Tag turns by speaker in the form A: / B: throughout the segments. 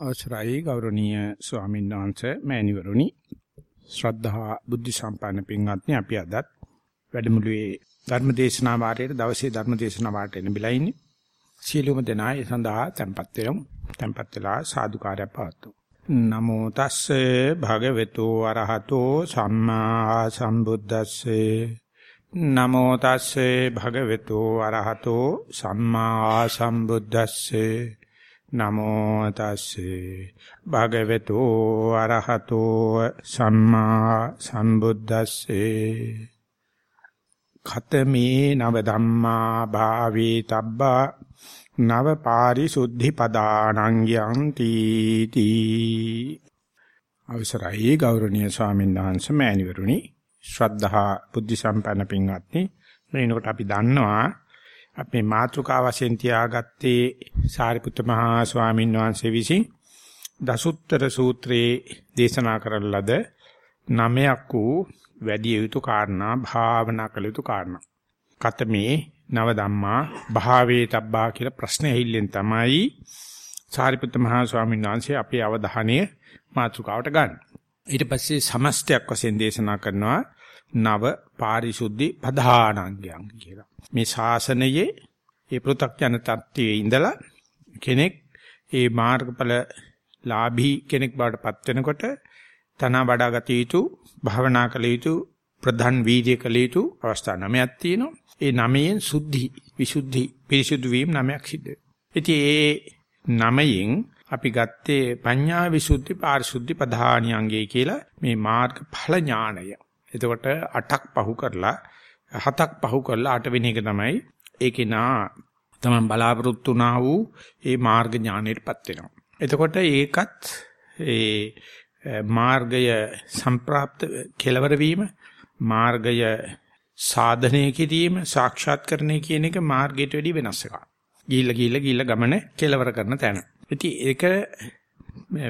A: අවසරයි ගෞරවනීය ස්වාමීන් වහන්සේ මෑණිවරුනි. ශ්‍රද්ධා බුද්ධ සම්පන්න පින්වත්නි අපි අදත් වැඩමුළුවේ ධර්ම දේශනා වාරයේ දවසේ ධර්ම දේශනා වාරයට එන බිලා ඉන්නේ. සියලුම දෙනා ඒ සඳහා tempත් වෙමු. tempත් වෙලා සාදුකාරය පවත්වමු. නමෝ තස්සේ භගවතු අරහතෝ සම්මා සම්බුද්දස්සේ. නමෝ තස්සේ භගවතු අරහතෝ සම්මා සම්බුද්දස්සේ. නමෝ තස්සේ භගවතු අරහතෝ සම්මා සම්බුද්දස්සේ. ඛතමේ නව ධම්මා භාවේ තබ්බා නව පාරිසුද්ධි පදානං යන්ති තී. අවසරයි ගෞරවනීය ස්වාමීන් වහන්සේ මෑණිවරුනි. ශ්‍රද්ධහා බුද්ධ සම්පන්න පින්වත්නි මේනකොට අපි දන්නවා අපේ මාතෘකා වශයෙන් තියාගත්තේ සාරිපුත්ත මහා ස්වාමීන් වහන්සේ විසින් දසුත්තර සූත්‍රයේ දේශනා කරන ලද නමයක් වූ වැඩි යුතු කාරණා භාවනා කළ යුතු කාරණා. කතමේ නව ධම්මා භාවේ තබ්බා කියලා ප්‍රශ්නේ ඇහිල්ලෙන් තමයි සාරිපුත්ත මහා ස්වාමීන් වහන්සේ අපේ අවධානය මාතෘකාවට ගන්න. ඊට පස්සේ සමස්තයක් වශයෙන් දේශනා කරනවා නව පාරිශුද්ධි පධානාංගයන් කියලා. මේ ශාසනයේ ඒ පෘථග්ජන තත්ත්වයේ ඉඳලා කෙනෙක් ඒ මාර්ගඵල ලාභී කෙනෙක් බවට පත් වෙනකොට තන වඩා ගත යුතු භාවනා කළ යුතු ප්‍රධාන වීර්ය කළ යුතු අවස්ථා නමයක් තියෙනවා. ඒ නමයෙන් සුද්ධි, විසුද්ධි, පිරිසුදු වීම නමයක් සිද්ධ වෙනවා. ඉතින් ඒ නමයෙන් අපි ගත්තේ පඤ්ඤා විසුද්ධි, පාරිශුද්ධි ප්‍රධානියංගය කියලා මේ මාර්ගඵල ඥාණය. එතකොට 8ක් පහු කරලා හතක් පහු කරලා අට වෙනි එක තමයි ඒකේ නා තමයි බලාපොරොත්තු වුණා වූ ඒ මාර්ග ඥානෙටපත් වෙනවා. එතකොට ඒකත් ඒ මාර්ගය සම්ප්‍රාප්ත කෙලවර වීම මාර්ගය සාධනය කිරීම සාක්ෂාත්කරණය කියන එක මාර්ගයට වැඩි වෙනස් එකක්. ගිහිල්ලා ගිහිල්ලා ගිහිල්ලා ගමන කෙලවර කරන තැන. ඉතින් ඒක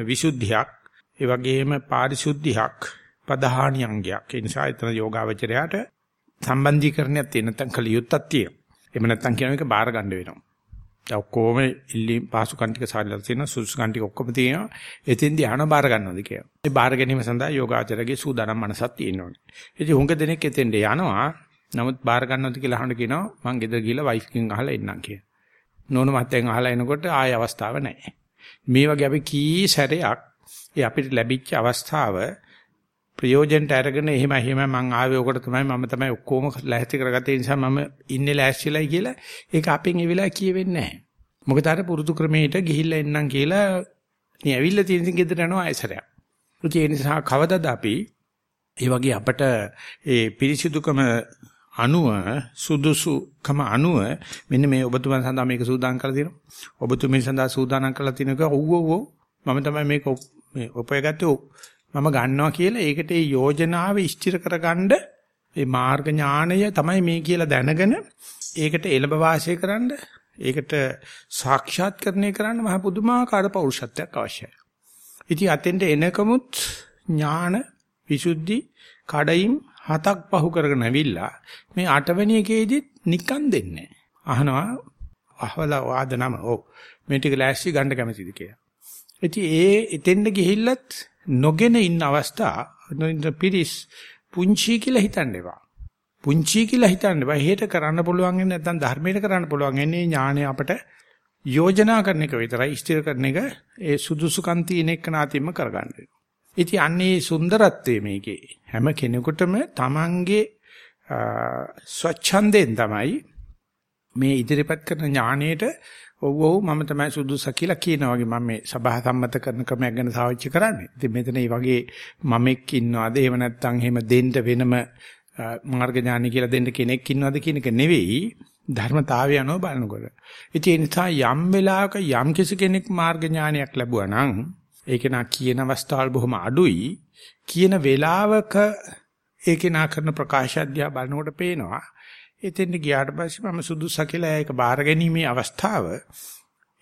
A: විසුද්ධියක් ඒ වගේම පාරිශුද්ධියක් පදහාණි අංගයක්. ඒ නිසා එතන යෝගාවචරයට සම්බන්ධීකරණයක් තියෙන නැත්නම් කලියුත්තක් තියෙනවා. එහෙම නැත්නම් කියන එක බාර ගන්න වෙනවා. දැන් ඔක්කොම ඉල්ලි පාසුකම් ටික සාරලා තියෙනවා සුසුකම් ටික ඔක්කොම තියෙනවා. එතෙන්දී අහන බාර ගන්නවද කියලා. මේ බාර ගැනීම සඳහා යෝගාචරයේ සූදානම් මනසක් තියෙන්න ඕනේ. ඉතින් හුඟ දෙනෙක් එතෙන්ට යනවා. නමුත් බාර ගන්නවද කියලා අහන්න කියනවා මං ගෙදර ගිහලා වයිෆ් කින් අහලා එන්නම් කියලා. නෝන මත්තෙන් අහලා එනකොට ආය අවස්ථාව නැහැ. මේ වගේ අපි කී සැරයක් ඒ අපිට ලැබිච්ච අවස්ථාව ප්‍රයෝජනට අරගෙන එහෙම එහෙම මං ආවේ ඔකට තමයි මම තමයි ඔක්කොම ලැහැත්ති කරගත්තේ නිසා මම ඉන්නේ ලෑස්තිලයි කියලා ඒක අපෙන් ඒ වෙලාව කියවෙන්නේ නැහැ. මොකද අර පුරුදු ක්‍රමයට ගිහිල්ලා එන්නම් කියලා මේ ඇවිල්ලා තියෙන ඉතින් ගෙදර යනවා ආයසරයක්. ඒ නිසා කවදද අපි ඒ වගේ අපට ඒ පිරිසිදුකම අනුව සුදුසුකම අනුව මෙන්න මේ ඔබතුමන් සඳහා මේක සූදානම් කරලා තියෙනවා. ඔබතුමන් සඳහා සූදානම් කරලා තියෙනක ඔව් ඔව් මම තමයි මේක මේ ඔපය ගත්තේ මම ගන්නවා කියලා ඒකට ඒ යෝජනාව ඉෂ්ටිර කරගන්න මේ මාර්ග ඥාණය තමයි මේ කියලා දැනගෙන ඒකට එළඹ වාසය කරන්න ඒකට සාක්ෂාත්කරණය කරන්න මහ පුදුමාකාර පෞරුෂත්වයක් අවශ්‍යයි. ඉතින් අතෙන්ට එනකමුත් ඥාන විසුද්ධි කඩයිම් හතක් පහු කරගෙන ඇවිල්ලා මේ අටවෙනි එකේදීත් නිකන් දෙන්නේ අහනවා අහවලා වාදනම ඔව් මේ ටික ලෑස්ති ගන්න කැමතිද කියලා. ඉතින් ඒ එතෙන්ද ගිහිල්ලත් නොගෙන ඉන්න අවස්ථා පිරිස් පුංචි කියලා හිතන්න එපා. පුංචි කියලා හිතන්න එපා. හේත කරන්න පුළුවන් වෙන්නේ නැත්නම් ධර්මයට කරන්න පුළුවන් වෙන්නේ ඥාණය අපට යෝජනා කරන එක විතරයි ස්ථිර කරන එක ඒ සුදුසුකම් තියෙන එක නාතියම කරගන්න වෙනවා. ඉතින් අන්නේ සුන්දරත්වයේ මේකේ හැම කෙනෙකුටම Tamange ස්වච්ඡන්දෙන් තමයි මේ ඉදිරිපත් කරන ඥාණයට ඔව් ඔව් මම තමයි සුදුසා කියලා කියනවා වගේ මම මේ සභා සම්මත කරන ක්‍රමයක් ගැන සාකච්ඡා කරන්නේ. ඉතින් මෙතන මේ වගේ මමෙක් ඉන්නවද එහෙම නැත්නම් එහෙම දෙන්න වෙනම මාර්ග ඥානි කියලා දෙන්න කෙනෙක් ඉන්නවද කියන එක නෙවෙයි ධර්මතාවය අනුව බලනකොට. ඉතින් ඒ නිසා යම් වෙලාවක යම් කිසි කෙනෙක් මාර්ග ඥානයක් ලැබුවා නම් ඒක නා කියන අවස්ථාවල් බොහොම අඩුයි. කියන වෙලාවක ඒකේ නා කරන ප්‍රකාශය දිහා බලනකොට පේනවා එතෙන්ට ගියාට පස්සේ මම සුදුසා කියලා ඒක බාර ගැනීමේ අවස්ථාව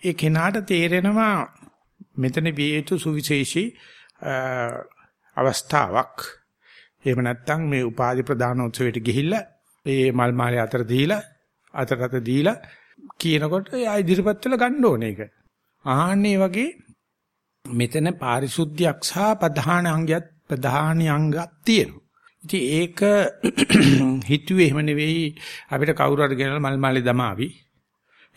A: ඒ කෙනාට තේරෙනවා මෙතන විය යුතු සුවිශේෂී අවස්ථාවක් එහෙම නැත්නම් මේ උපාධි ප්‍රදානෝත්සවයට ගිහිල්ලා ඒ මල් මාලේ අතර දීලා අතට අත දීලා කියනකොට ආයි ඉදිරිපත් වෙලා ගන්න ඕනේ ඒක. ආන්නේ වගේ මෙතන පාරිශුද්ධියක් සහ ප්‍රධාන අංගයක් ප්‍රධාන අංගයක් තියෙනවා. ඉතින් ඒක හිතුවේ එහෙම නෙවෙයි අපිට කවුරු හරි ගෙනල්ලා මල් මාලේ දමාවි.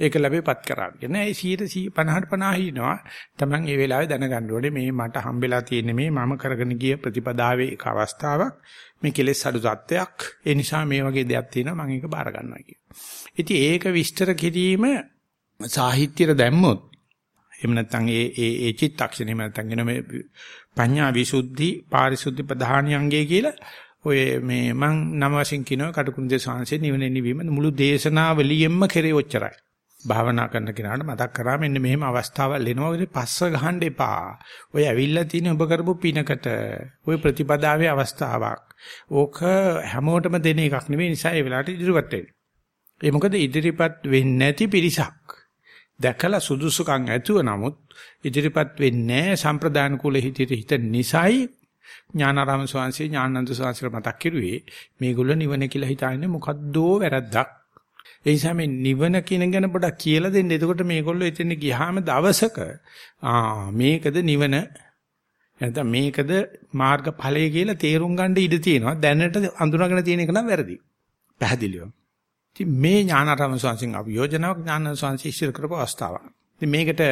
A: ඒක ලැබෙපත් කරාගෙන ඒ 100 50 50 හිනවා. Taman ඒ වෙලාවේ දැනගන්න ඕනේ මේ මට හම්බෙලා තියෙන්නේ මේ මම කරගෙන ගිය ප්‍රතිපදාවේ එක අවස්ථාවක්. මේ කෙලෙස් අඩු තත්ත්වයක්. ඒ නිසා මේ වගේ දෙයක් තියෙනවා මම ඒක බාර ගන්නවා කියන. ඉතින් ඒක විස්තර කිරීම සාහිත්‍යයට දැම්මොත් එහෙම නැත්නම් ඒ ඒ ඒ චිත්තක්ෂණය එහෙම නැත්නම් කියන මේ පඤ්ඤා විසුද්ධි පාරිශුද්ධි ප්‍රධානියංගය කියලා ඔය මේ මං නම වශයෙන් කියනවා කටුකුරුන් දේශාංශේ නිවන නිවීම මුළු දේශනාවලියෙම කෙරේ ඔච්චරයි. භාවනා කරන කෙනාට මතක් කරා මෙන්න මෙහෙම අවස්ථාවල් එනවා ඉතින් පස්ස ගහන්න එපා. ඔය ඇවිල්ලා තියෙන ඔබ කරපු පිනකට ඔය ප්‍රතිපදාවේ අවස්ථාවක්. ඕක හැමෝටම දෙන එකක් නෙවෙයි නිසා ඒ වෙලාවට ඉදිරියට වෙන්න. ඒ මොකද ඉදිරිපත් වෙන්නේ නැති පිරිසක්. දැකලා සුදුසුකම් ඇතුව නමුත් ඉදිරිපත් වෙන්නේ සම්ප්‍රදාන කුල හිතේ හිත නිසයි ඥානාරාම ස්වාමීන් ඥානන්ත ස්වාමීන් මතක් කරුවේ මේගොල්ලෝ නිවන කියලා හිතන්නේ මොකද්දෝ වැරද්දක්. ඒ නිසා මේ නිවන කියන ගැන පොඩක් කියලා දෙන්න. එතකොට මේගොල්ලෝ එතන ගියාම දවසක ආ මේකද නිවන නැත්නම් මේකද මාර්ගඵලය කියලා තේරුම් ගන්න ඉඩ තියෙනවා. දැනට අඳුනගෙන තියෙන එක නම් වැරදි. පැහැදිලිව. ඉතින් මේ ඥානාරාම ස්වාමීන් අපි යෝජනාවක් ඥානන්ත ස්වාමීන් ඉස්සර කරපු අවස්ථාවක්. ඉතින් මේකට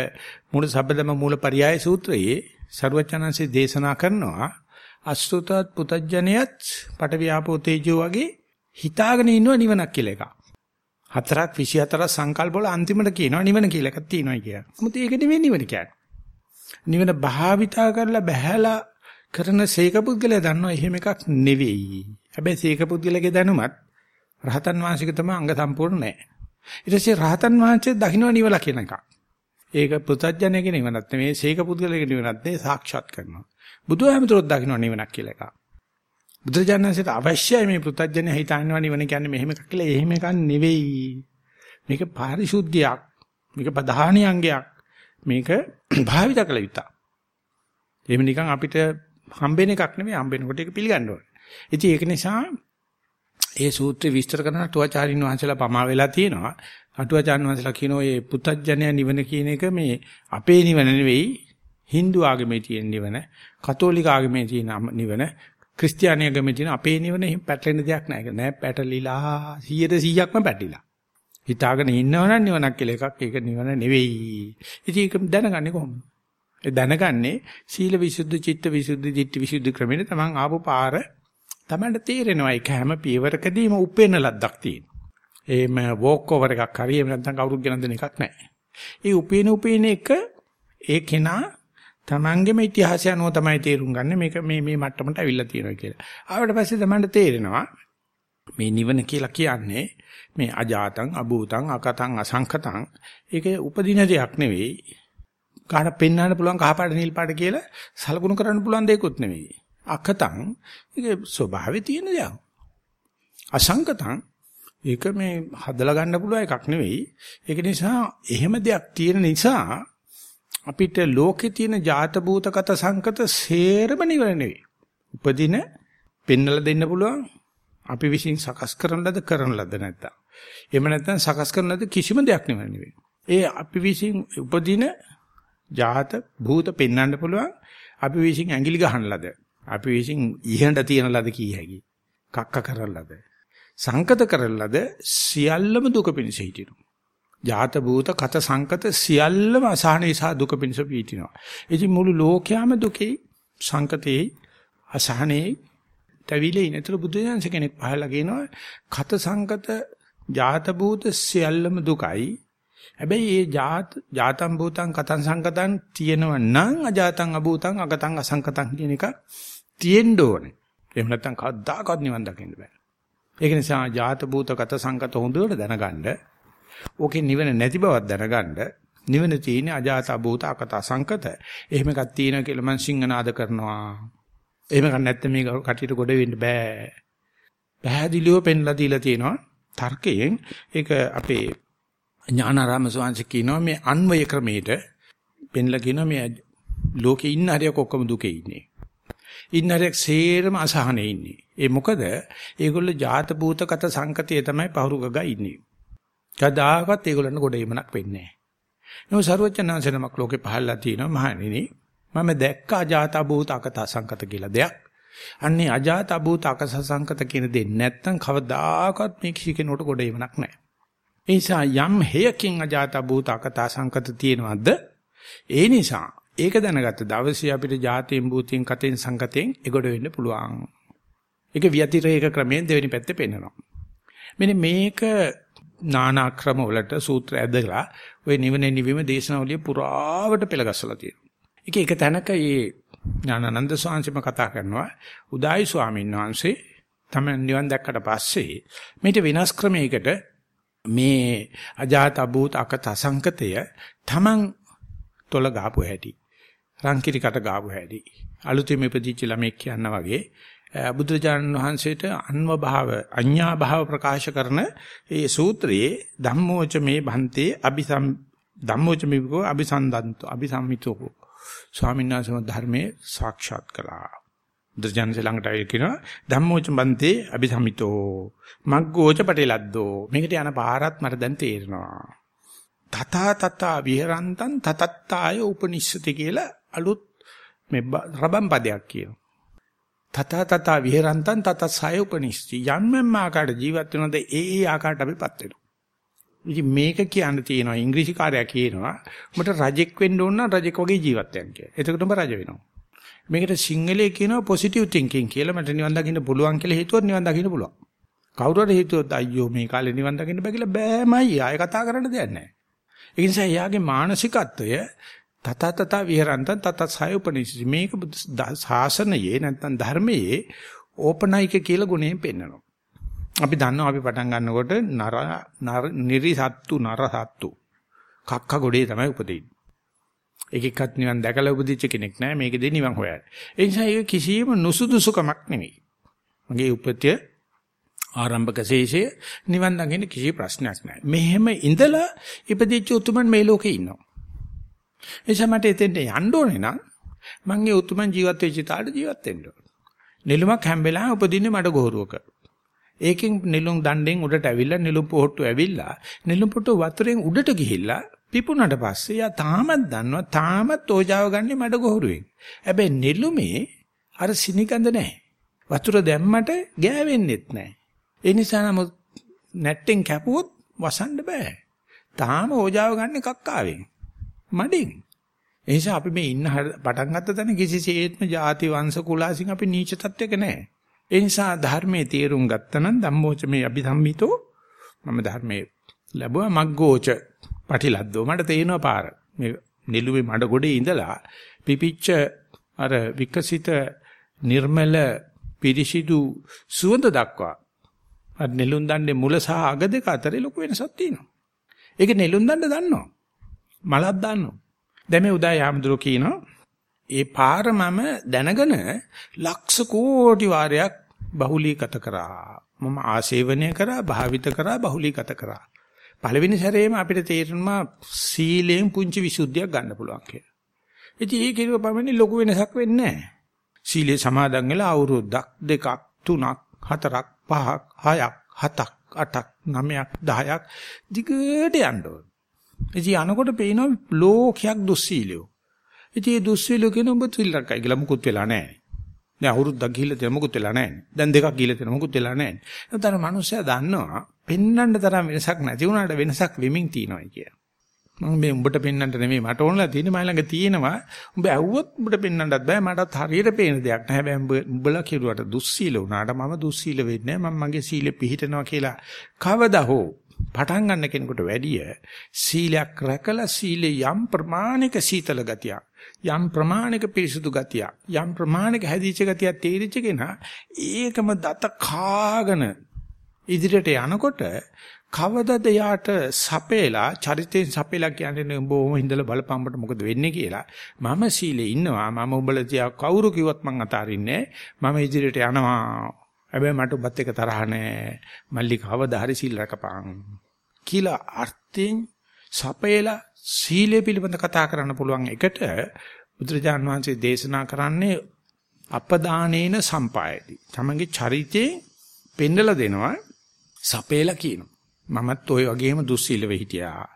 A: මුල සබ්බදම මූල පරියාය සූත්‍රයේ ਸਰවචනන්සේ දේශනා කරනවා අසුතත් පුතඥයත් පටවියාපෝ තේජෝ වගේ හිතාගෙන ඉන්නව නිවනක් කියලා එකක්. හතරක් 24 සංකල්ප වල අන්තිමට කියනවා නිවන කියලා එකක් තියෙනවා කියලා. මොකද ඒක නෙවෙයි නිවන කියන්නේ. නිවන භාවිතා කරලා බහැලා කරන සීක පුද්ගලයා දන්නවා එහෙම එකක් නෙවෙයි. හැබැයි සීක පුද්ගලගේ දැනුමත් රහතන් වහන්සේක තමයි අංග සම්පූර්ණ නැහැ. ඊට පස්සේ රහතන් වහන්සේ දකින්න නිවලා කියන එකක්. ඒක පුතඥයේ නිවනක් නෙවෙයි සීක පුද්ගලගේ නිවනක් නෙවෙයි සාක්ෂාත් කරනවා. බුදුහාමුදුරුවෝ දකින්න නිවනක් කියලා එකක්. බුදුරජාණන්සේට අවශ්‍යයි මේ පෘථජ්ජන හිතන්නවා නිවන කියන්නේ මෙහෙම එකක් කියලා. එහෙම එකක් නෙවෙයි. මේක පාරිශුද්ධියක්. මේක ප්‍රධානී අංගයක්. මේක භාවිත කළ යුතුයි. එහෙම නිකන් අපිට හම්බෙන එකක් නෙවෙයි හම්බෙනකොට ඒක පිළිගන්න ඕනේ. ඉතින් ඒක නිසා ඒ සූත්‍රය විස්තර කරන අටුවාචාරින් වහන්සේලා පමා වෙලා තියෙනවා. අටුවාචාරින් වහන්සේලා කියනවා මේ පුත්තජනය නිවන කියන එක මේ අපේ නිවන නෙවෙයි Hindu ආගමේ තියෙන නිවන, කතෝලික ආගමේ තියෙන නිවන, ක්‍රිස්තියානි ආගමේ තියෙන අපේ නිවන එහෙම පැටලෙන දෙයක් නෑ. ඒක නෑ පැටලිලා 100%ක්ම පැටලිලා. හිතාගෙන ඉන්නවනම් නිවනක් කියලා එකක් ඒක නිවන නෙවෙයි. ඉතින් ඒක දැනගන්නේ කොහොමද? ඒ දැනගන්නේ සීල විසුද්ධි, චිත්ත විසුද්ධි, ධිට්ඨි විසුද්ධි ක්‍රමෙට තමන් ආපු පාර තමන්ට තේරෙනවා. ඒක හැම පියවරකදීම උපේන ලද්දක් තියෙනවා. එහෙම වෝක් ඕවර් එකක් හරි එහෙම නැත්නම් කවුරුත් ගෙනත් දෙන එකක් නැහැ. ඒ උපේන උපේන එක ඒ කෙනා තමන්ගේම ඉතිහාසය අනුව තමයි තේරුම් ගන්න මේක මේ මේ මට්ටමට අවිල්ලා තියෙනවා කියලා. ආවට පස්සේ තමන්ට තේරෙනවා මේ නිවන කියලා කියන්නේ මේ අජාතං අභූතං අකතං අසංකතං ඒක උපදින දෙයක් නෙවෙයි. කාට පෙන්වන්න පුළුවන් කහපාට නිල් පාට කියලා සලකුණු කරන්න පුළුවන් දෙයක්වත් නෙවෙයි. අකතං ඒක ස්වභාවයේ තියෙන දෙයක්. අසංකතං ඒක මේ හදලා ගන්න පුළුවන් එකක් නෙවෙයි. ඒක නිසා එහෙම දෙයක් තියෙන නිසා අපිට ලෝකේ තියෙන ජාත භූතගත සංකත සේරම නිවන නෙවෙයි. උපදින පෙන්නලා දෙන්න පුළුවන් අපි විශ්ින් සකස් කරන ලද කරන ලද නැත්තම්. එහෙම නැත්නම් සකස් කරන ලද කිසිම දෙයක් නෙවෙයි. ඒ අපි විශ්ින් උපදින ජාත භූත පෙන්වන්න පුළුවන් අපි විශ්ින් ඇඟිලි ගහන ලද. අපි විශ්ින් ඉහඳ තියන ලද කී හැකි. කක්ක කරන ලද. සංකත කරන ලද සියල්ලම දුක පිණිස හිටිනවා. ජාත භූත කත සංකත සියල්ලම අසහනේ සහ දුක පිණිස පීටිනවා. ඉතින් මුළු ලෝකයම දුකේ සංකතේ අසහනේ තවිලේ ඉනතර බුදුදහම කෙනෙක් පහලා කියනවා කත සංකත ජාත භූත සියල්ලම දුකයි. හැබැයි මේ ජාත ජාතම් භූතං කතං සංකතං තියෙනව නම් අජාතං අභූතං අගතං අසංකතං කියන එක තියෙන්න ඕනේ. එහෙම නැත්නම් කවදාකවත් නිවන් දකින්න බෑ. ඒක නිසා ජාත භූත කත සංකත හොඳට දැනගන්න ඕකේ නිවන නැති බවක් දැනගන්න නිවන තියෙන්නේ අජාත භූත අකත සංකත. එහෙම එකක් තියෙනවා කියලා මං සිංහනාද කරනවා. එහෙම කන් නැත්නම් මේ කටියට ගොඩ වෙන්න බෑ. පැහැදිලිව පෙන්ලා දීලා තියෙනවා තර්කයෙන් ඒක අපේ ඥානාරාම ස්වාමීන් කියනවා මේ අන්වය ක්‍රමයට පෙන්ලා කියනවා මේ ලෝකේ ඉන්න හරියක් ඔක්කොම දුකේ ඉන්නේ. ඉන්න හරියක් සේරම අසහනේ ඉන්නේ. ඒ මොකද ඒගොල්ලෝ ජාත භූතගත සංකතිය තමයි පහරු ගගා ඉන්නේ. කදාකත් ඒගොල්ලන්ට ගොඩ එමනක් වෙන්නේ නැහැ. නෝ සරුවචනාංශනමක් ලෝකේ පහළලා තියෙනවා මහණෙනි මම දැක්ක අජාත භූත අකත සංකත කියලා දෙයක්. අන්නේ අජාත භූත අකස සංකත කියන දේ නැත්තම් කවදාකවත් මේ කිසි කෙනෙකුට ගොඩ එවණක් නැහැ. ඒ නිසා යම් හේයකින් අජාත භූත අකත සංකත තියෙනවද? ඒ නිසා ඒක දැනගත්ත දවසේ අපිට ජාතියෙන් භූතයෙන් කතෙන් සංගතෙන් එගොඩ වෙන්න පුළුවන්. ඒක වියතිරේක ක්‍රමයෙන් දෙවෙනි පැත්තේ පෙන්නනවා. මෙන්න මේක නානා ක්‍රම වලට සූත්‍ර ඇදලා ওই නිවනේ නිවීම දේශනාවලිය පුරාවට පෙළගස්සලා තියෙනවා. ඒක එක තැනක මේ ඥානানন্দ ස්වාමීන් කතා කරනවා උදායි ස්වාමීන් වහන්සේ තමයි නිවන් දැක්කට පස්සේ මේිට වෙනස් ක්‍රමයකට මේ අජාත අභූත අකත සංකතය තමන් තොල ගහපු හැටි රංකිරිකට ගාපු හැටි. අලුතින් ඉපදිච්ච ළමෙක් කියනා වගේ බුදුරජාණන් වහන්සේට අන්ව භාව අඤ්ඤා භාව ප්‍රකාශ කරන ඒ සූත්‍රයේ ධම්මෝච මේ බන්තේ අபிසම් ධම්මෝච මේකෝ අபிසන්දන්තෝ අபிසම්මිතෝ ස්වාමීන් වහන්සේ ධර්මයේ සාක්ෂාත් කළා. බුදුරජාණන්සේ ළඟට ආයෙ කියනවා ධම්මෝච බන්තේ අபிසම්මිතෝ මග්ගෝච පටලද්දෝ මේකට යන පාරත් මට දැන් තේරෙනවා. තථා තථා විහරන්තං තතත්තාය උපනිෂති කියලා අලුත් මේ රබම් පදයක් කියනවා තත තත විහෙරන්තං තත සය උපනිෂ්ටි යම් යම් ආකාරයට ජීවත් වෙනවද ඒ ඒ ආකාරයට අපිපත් වෙනවා. ඉතින් මේක කියන්න තියෙනවා ඉංග්‍රීසි කාර්යය කියනවා උඹට රජෙක් වෙන්න ඕන නම් රජෙක් වගේ ජීවත් වෙන්න කියලා. එතකොට උඹ රජ වෙනවා. මේකට සිංහලයේ කියනවා පොසිටිව් තින්කින් කියලා මට නිවන් දකින්න පුළුවන් කියලා හිතුවොත් නිවන් දකින්න පුළුවන්. කවුරු හරි හිතුවොත් අයියෝ මේ කාලේ නිවන් දකින්න බෑ කියලා බෑමයි ආයෙ කතා කරන්න දෙයක් නැහැ. ඒ නිසා එයාගේ මානසිකත්වය තත තත විහරන්ත තත සයුපනිසි මේක ශාසනයේ නැත්නම් ධර්මයේ ඕපනයික කියලා ගුණයෙන් පෙන්වනවා. අපි දන්නවා අපි පටන් ගන්නකොට නර නිරිසත්තු නරසත්තු කක්ක ගොඩේ තමයි උපදින්නේ. ඒකෙක්වත් නිවන් දැකලා උපදිච්ච කෙනෙක් නෑ මේකෙදී නිවන් හොයන්නේ. ඒ නිසා ඒක කිසියම් නුසුදුසුකමක් නෙමෙයි. මගේ උපත්ය ආරම්භක ශේෂය නිවන් දකින්න කිසි ප්‍රශ්නයක් නෑ. මෙහෙම ඉඳලා ඉපදිච්ච උතුමන් මේ ලෝකේ ඉන්නවා. එනිසා මට එතෙන්ට යන්න ඕනේ නම් මං ඒ උතුමන් ජීවත් වෙච්ච තාට ජීවත් වෙන්න ඕනේ. නෙළුමක් හැම වෙලාවෙම උපදින්නේ මඩ ගොහරුවක. ඒකෙන් නෙළුම් දණ්ඩෙන් උඩට ඇවිල්ලා නෙළුම් පොහට්ටු ඇවිල්ලා නෙළුම් පොට්ටු වතුරෙන් උඩට ගිහිල්ලා පිපුණට පස්සේ යා තාමත් දන්නවා තාමත් ඕජාව ගන්නේ මඩ ගොහරුවෙන්. හැබැයි නෙළුමේ අර සිනිකඳ නැහැ. වතුර දැම්මට ගෑවෙන්නෙත් නැහැ. ඒ නිසා නම් නැට්ටෙන් කැපුවොත් වසන්න බෑ. තාම ඕජාව ගන්න කක්කාවෙන්. මඩෙන්. ඒ නිසා අපි මේ ඉන්න පටන් ගත්ත තැන කිසිසේත්ම ಜಾති වංශ කුලාසින් අපි නීච තත්වයක නැහැ. ඒ නිසා ධර්මයේ තේරුම් ගත්තනම් ධම්මෝච මේ අභිධම්මිතෝ මම ධර්මයේ ලැබුවා මග්ගෝච පටිලද්දෝ මට තේිනවා පාර. මේ නිලුවේ මඩ ගොඩේ ඉඳලා පිපිච්ච අර විකසිත නිර්මල පිරිසිදු සුවඳ දක්වා අර නෙළුම් දණ්ඩේ මුල සහ අග දෙක අතරේ ලොකු වෙනසක් තියෙනවා. ඒක නෙළුම් දණ්ඩ දන්නවා. මලක් දාන්නවා. දැන් මේ උදා යාමදුර කියනවා ඒ පාර මම දැනගෙන ලක්ෂ කෝටි වාරයක් බහුලීගත කරා. මම ආශේවනය කරා, භාවිත කරා, බහුලීගත කරා. පළවෙනි සැරේම අපිට තේරෙනවා සීලයෙන් පුංචි විසුද්ධියක් ගන්න පුළුවන් කියලා. ඉතින් ඒ කිරුව පමණින් ලොකු වෙනසක් වෙන්නේ නැහැ. සීලේ සමාදන් වෙලා අවුරුද්දක්, දෙකක්, තුනක්, හතරක්, පහක්, හයක්, හතක්, අටක්, නවයක්, දහයක් දිගට යන්න ඕන. ඉතින් අනකොට පේනවා ලෝකයක් දුස්සීලියෝ. ඉතින් මේ දුස්සීලියෝ කියන ඔබ තිල්ලක්යි කියලා මුකුත් වෙලා නැහැ. දැන් අවුරුද්දක් ගිහිල්ලා තියෙන මුකුත් වෙලා නැහැ. දැන් දෙකක් ගිහිල්ලා තියෙන මුකුත් වෙලා නැහැ. නැත්නම් මනුස්සයා දන්නවා පෙන්වන්න තරම් වෙනසක් නැති වුණාට වෙනසක් වෙමින් තියෙනවා කිය. මම මේ උඹට පෙන්වන්නට නෙමෙයි මට ඕනලා තියෙන්නේ මයි ළඟ තියෙනවා. උඹ ඇහුවොත් උඹට පෙන්වන්නත් බෑ මටත් හරියට පේන දෙයක් නෑ. හැබැයි උඹලා කිරුවට දුස්සීල වුණාට මම දුස්සීල වෙන්නේ නෑ. මම මගේ සීලෙ පිහිටනවා කියලා කවදා හෝ පටන් ගන්න කෙනෙකුට වැඩිය සීලයක් රැකලා සීලේ යම් ප්‍රමාණික සීතල ගතියක් යම් ප්‍රමාණික පිරිසුදු ගතියක් යම් ප්‍රමාණික හැදිච්ච ගතියක් තේරිච්ච කෙනා ඒකම දත කාගෙන ඉදිරියට යනකොට කවදද යාට සපේලා චරිතයෙන් සපේලා කියන්නේ උඹ ඔහොම හිඳලා බලපම්බට මොකද වෙන්නේ කියලා. මම සීලේ ඉන්නවා. මම උඹලා තියා කවුරු කිව්වත් මං අතාරින්නේ මම ඉදිරියට යනවා. හැබැයි මට ඔබත් එක තරහ නැහැ. මල්ලි කවදා හරි සීල් රකපං. කියලා අර්ථයෙන් සපේලා සීලය පිළිබඳ කතා කරන්න පුළුවන් එකට බුදුරජාන් වහන්සේ දේශනා කරන්නේ අපදානේන සම්පායති. තමන්ගේ චරිතේ පෙන්නලා දෙනවා සපේලා කියනවා. මමත් ওই වගේම දුස්සීලව හිටියා.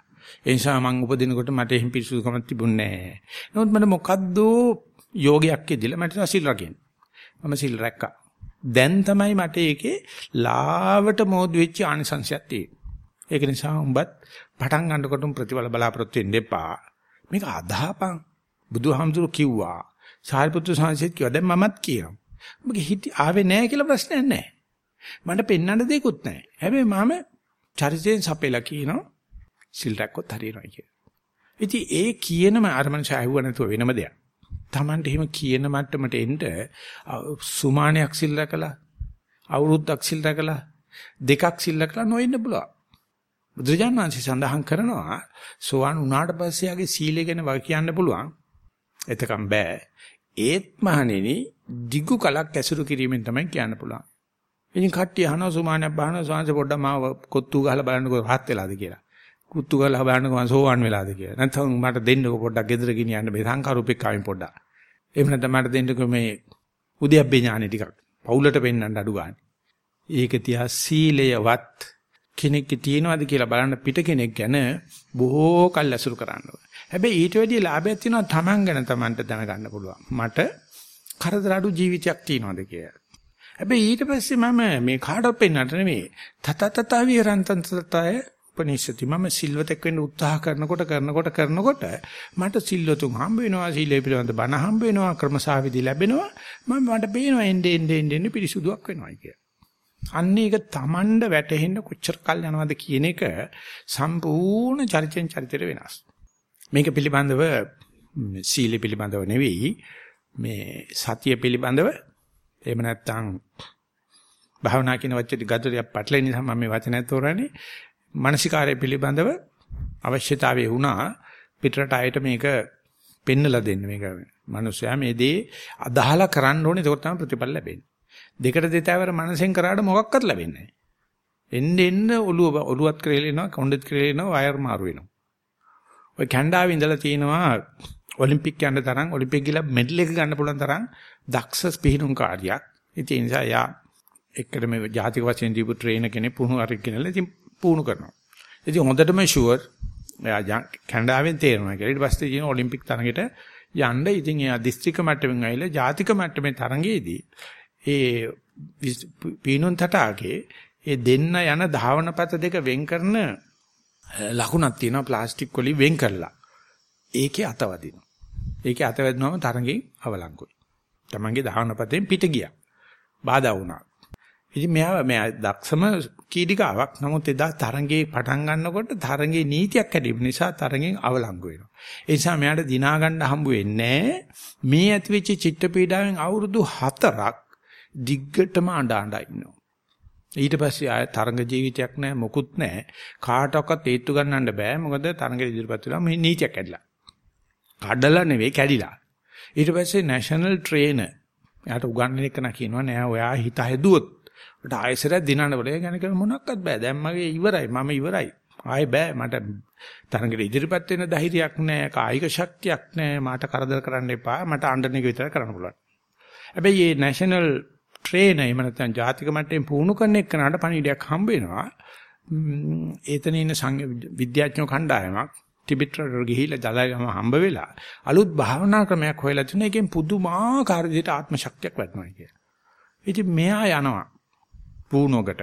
A: ඒ නිසා මං උපදිනකොට මට එහෙම පිරිසුදුකමක් තිබුණේ නැහැ. නමුත් මට මොකද්ද යෝගයක් ඉදිලා මට සිල් රකින්න. මම සිල් රැක්කා. දැන් තමයි මට ඒකේ ලාවට මෝදු වෙච්ච ආනිසංශයක් තියෙන්නේ. ඒක නිසා උඹත් පටන් ගන්නකොටම ප්‍රතිඵල බලාපොරොත්තු වෙන්න එපා. මේක අදහපන්. බුදුහාමුදුරු කිව්වා. සාරිපුත්‍ර සංසෙත් කිව්වා. දැන් මමත් කියනවා. මගේ හිත ආවේ නැහැ කියලා ප්‍රශ්නයක් නැහැ. මට පෙන්වන්න දෙයක්වත් නැහැ. හැබැයි මම චරිතයෙන් සපෙලා කියනවා සිල් රැක්කොත් හරියනවා කියලා. ඉතින් ඒ කියනම අර මනස ඇහුව නැතුව වෙනම දෙයක්. Tamanට එහෙම කියන මට්ටමට එන්න සුමානයක් සිල් රැකලා අවුරුද්දක් සිල් රැකලා දෙකක් සිල් රැකලා නොඉන්න පුළුවන්. බුදුරජාණන් වහන්සේ සඳහන් කරනවා සෝවාන් වුණාට පස්සේ ආගේ සීලය ගැන වා කියන්න පුළුවන්. එතකම් බෑ. ඒත් මහණෙනි දිගු කලක් ඇසුරු කිරීමෙන් තමයි කියන්න පුළුවන්. ඉතින් කට්ටිය අහනවා සුමානයක් බහනවා සාංශ පොඩ්ඩක් මාව කොත්තු ගහලා බලන්නකෝ රහත් වෙලාද කියලා. කුත්තු ගහලා බලන්නකෝ මම සෝවන් වෙලාද කියලා. නැත්නම් මට දෙන්නකෝ පොඩ්ඩක් ගෙදර ගෙනියන්න මේ සංකාරූපෙක් ආවෙන් පොඩ්ඩක්. එහෙම නැත්නම් මට දෙන්නකෝ මේ උද්‍යප්පේ ඥානෙ ටිකක්. පවුලට පෙන්වන්න අඩු ගන්න. ඒක තියා සීලයවත් කෙනෙක් තියනවාද කියලා බලන්න පිට කෙනෙක් ගැන බොහෝ කල් ඇසුරු කරන්න ඕනේ. හැබැයි ඊට වැඩිය ලාභයක් තියෙනවා Taman ගැන Tamanට දැනගන්න පුළුවන්. මට කරදර අඩු ජීවිතයක් තියෙනවද කියලා. හැබැයි ඊට පස්සේ මම මේ කාටවත් පෙන්නන්න නෙමෙයි. තත තත විරන්තන් තතය උපනිෂති මම සිල්වතෙක් වෙන්න උත්සාහ කරනකොට කරනකොට කරනකොට මට සිල්වතුන් හම්බ වෙනවා සීලය පිළිබඳ බණ හම්බ වෙනවා ක්‍රමසාවිදි ලැබෙනවා මම මට පේනවා එන්නේ එන්නේ එන්නේ පිරිසුදුවක් වෙනවා කිය. අන්න ඒක Tamand වැටෙන්න කොච්චර කල් යනවද කියන එක සම්පූර්ණ චරිතෙන් චරිතයට වෙනස්. මේක පිළිබඳව සීල පිළිබඳව නෙවෙයි මේ සතිය පිළිබඳව එහෙම නැත්නම් භාවනා කියන වචනේ ගතරියක් පැටලෙන නිසා මම මේ වචනය තෝරන්නේ මානසිකාරය පිළිබඳව අවශ්‍යතාවය වුණා. පිටරට ආයෙත් මේක පෙන්නලා දෙන්න. මේක මිනිස්සයා මේ දේ අදහලා කරන්න ඕනේ. ඒක තමයි ප්‍රතිඵල ලැබෙන්නේ. දෙකට දෙතවර මනසෙන් කරාට මොකක්වත් ලැබෙන්නේ නැහැ. එන්න එන්න ඔළුව ඔළුවත් ක්‍රේලෙනවා කොණ්ඩෙත් ක්‍රේලෙනවා වයර් මාරු වෙනවා. ඔය කැනඩාවේ ඉඳලා තියෙනවා ඔලිම්පික් යන්න තරම් ඔලිම්පික් ගිහලා මෙඩල් එක ගන්න පුළුවන් තරම් දක්ෂ පිහිනුම් කාර්යයක්. ඉතින් ඒ නිසා යා එක්කද මේ ජාතික වශයෙන් දීපු ට්‍රේනර් කෙනෙක් පුහුණු අරින් කෙනෙක් ඉතින් පුහුණු කරනවා. ඉතින් හොඳටම ෂුවර් එයා කැනඩාවෙන් තේරෙනවා කියලා. ඊට පස්සේ කියන ඔලිම්පික් තරඟෙට යන්න ඉතින් එයා දිස්ත්‍රික්ක මට්ටමින් ආවිලා ජාතික මට්ටමේ තරඟයේදී ඒ පීනුන් තටාගේ ඒ දෙන්න යන ධාවනපත දෙක වෙන් කරන ලකුණක් තියෙනවා ප්ලාස්ටික් වලින් වෙන් කරලා. ඒකේ අතවදිනවා. ඒකේ අතවැදුනම තරඟෙන් අවලංගුයි. තමන්ගේ දහවනපතෙන් පිට ගියා. බාධා වුණා. ඉතින් මෙයා මෙයා දක්ෂම කීඩිකාවක්. නමුත් එදා තරඟේ පටන් ගන්නකොට තරඟේ නීතියක් හැදීම නිසා තරඟෙන් අවලංගු වෙනවා. ඒ නිසා මෙයාට දිනා ගන්න හම්බ වෙන්නේ මේ ඇතිවෙච්ච චිත්ත පීඩාවෙන් අවුරුදු 4ක් දිග්ගටම අඬ අඬ ඉන්නවා. ඊට පස්සේ ආය තරඟ ජීවිතයක් නැහැ මොකුත් නැහැ කාටවත් ඒත්තු ගන්නන්න බෑ මොකද තරඟ ඉදිරිපත් වෙලා මේ නීතියක් ඇදලා කඩලා නෙවෙයි කැඩිලා ඊට පස්සේ නැෂනල් ට්‍රේනර් එයාට උගන්වන එක නා කියනවා නෑ ඔයා හිත හැදුවොත් ඔයාට ආයෙසරක් දිනන්න බෑ. ගැන කියන මොනක්වත් බෑ. දැන් මගේ ඉවරයි. මම ඉවරයි. ආයෙ බෑ. මට තරඟෙට ඉදිරිපත් වෙන ධෛර්යයක් නෑ. කායික ශක්තියක් නෑ. මට කරදර කරන්න එපා. මට අඬන එක විතර කරන්න පුළුවන්. හැබැයි මේ නැෂනල් ට්‍රේනර් එහෙම නැත්නම් ජාතික මට්ටමින් පුහුණු කරන එක්කනට පණිවිඩයක් හම්බ වෙනවා. එතන ඉන්න විද්‍යාඥයෝ කණ්ඩායමක් ටිබෙට් රටට ගිහිල්ලා දලයිලාම හම්බ වෙලා අලුත් භාවනා ක්‍රමයක් හොයලා තුන එකෙන් පුදුමාකාර විදිහට ආත්ම ශක්තියක් වැටෙනවා කියලා. ඉතින් මෙහා යනවා. පුණුවකට.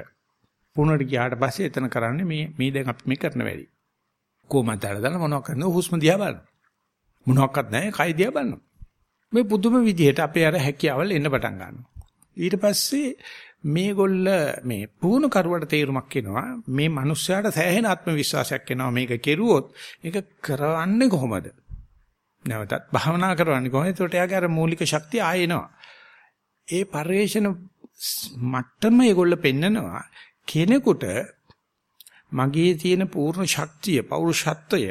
A: පුණුවට ගියාට පස්සේ එතන කරන්නේ මේ මේ දැන් අපි මේ කරන වැඩි. කොහොමද දාලා මොනවක් කරනව හුස්ම දිහා බලන. මොනවත් නැහැ කයි දිහා බලනවා. මේ පුදුම විදිහට අපේ අර හැකියාවල් එන්න පටන් ගන්නවා. ඊට පස්සේ මේගොල්ල මේ පුහුණු කරුවට තේරුමක් එනවා මේ මිනිස්යාට සෑහෙන ආත්ම විශ්වාසයක් එනවා මේක කෙරුවොත් ඒක කරවන්නේ කොහොමද නැවතත් භාවනා කරවන්නේ කොහොමද ඒකට යාගේ අර මූලික ශක්තිය ආයෙනවා ඒ පරිේශන මට්ටම ඒගොල්ල පෙන්නනවා කෙනෙකුට මගේ තියෙන පූර්ණ ශක්තිය පෞරුෂත්වය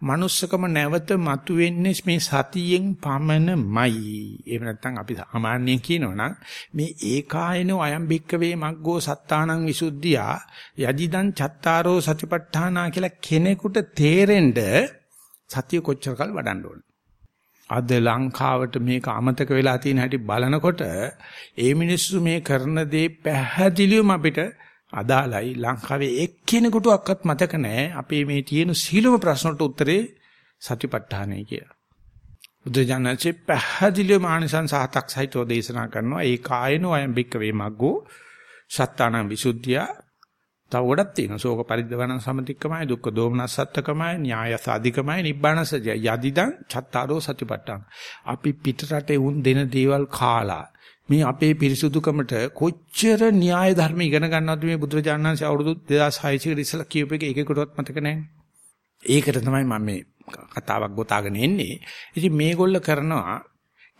A: manussකම නැවත මතුවෙන්නේ මේ සතියෙන් පමණමයි. එහෙම නැත්නම් අපි සාමාන්‍යයෙන් කියනවනම් මේ ඒකායනෝ අයම් භික්කවේ මග්ගෝ සත්තානං විසුද්ධියා යදිදං චත්තාරෝ සතිපට්ඨානා කියලා කෙනෙකුට තේරෙන්න සතිය කොච්චරකල් වඩන්න ඕන. අද ලංකාවට මේක අමතක වෙලා තියෙන හැටි බලනකොට ඒ මිනිස්සු මේ කරන දේ පැහැදිලිවම අපිට අදාළයි. ලංකාවේ එක්කෙනෙකුටවත් මතක නැහැ. අපේ මේ තියෙන සීලම ප්‍රශ්නට උත්තරේ සතිපට්ඨානයි කියලා. බුදුජානකේ පැහැදිලිව මානසං සහතක් සහිතව දේශනා කරනවා. ඒ කායනෝ අයම් බික්ක වේ මග්ගෝ සත්තානං විසුද්ධිය තව ගොඩක් තියෙනවා ශෝක පරිද්දවන සමතික්කමයි දුක්ඛ දෝමනස්සත්තකමයි න්‍යාය සාධිකමයි නිබ්බානසජ යදිදං චත්තාරෝ සතිපට්ඨාන අපි පිටරටේ උන් දෙන දේවල් කාලා මේ අපේ පිරිසුදුකමට කොච්චර න්‍යාය ධර්ම ඉගෙන ගන්නවද මේ බුදුරජාණන් වහන්සේ අවුරුදු 2600 කට ඉස්සලා කියූප එක එකෙකුටවත් මතක නැහැ. ඒකට තමයි මම මේ කතාවක් ගොතාගෙන එන්නේ. ඉතින් මේගොල්ල කරනවා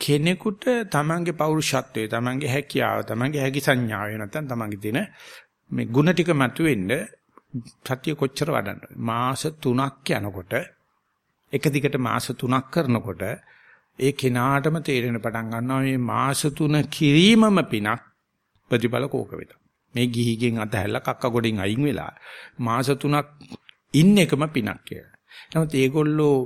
A: කෙනෙකුට තමන්ගේ පෞරුෂත්වය, තමන්ගේ හැකියාව, තමන්ගේ හැකි සංඥාව නැත්නම් තමන්ගේ තියෙන මේ ಗುಣ ටික මතුවෙන්න සත්‍ය කොච්චර වඩන්නද? මාස 3ක් යනකොට එක දිගට මාස 3ක් කරනකොට ඒ කෙනාටම තේරෙන පටන් ගන්නවා මේ මාස 3 කිරීමම පිනක් ප්‍රතිඵල කෝක වේද. මේ ගිහිගෙන් අතහැරලා කක්ක ගොඩින් අයින් වෙලා මාස 3ක් ඉන්න එකම පිනක් කියලා. නමුත් ඒගොල්ලෝ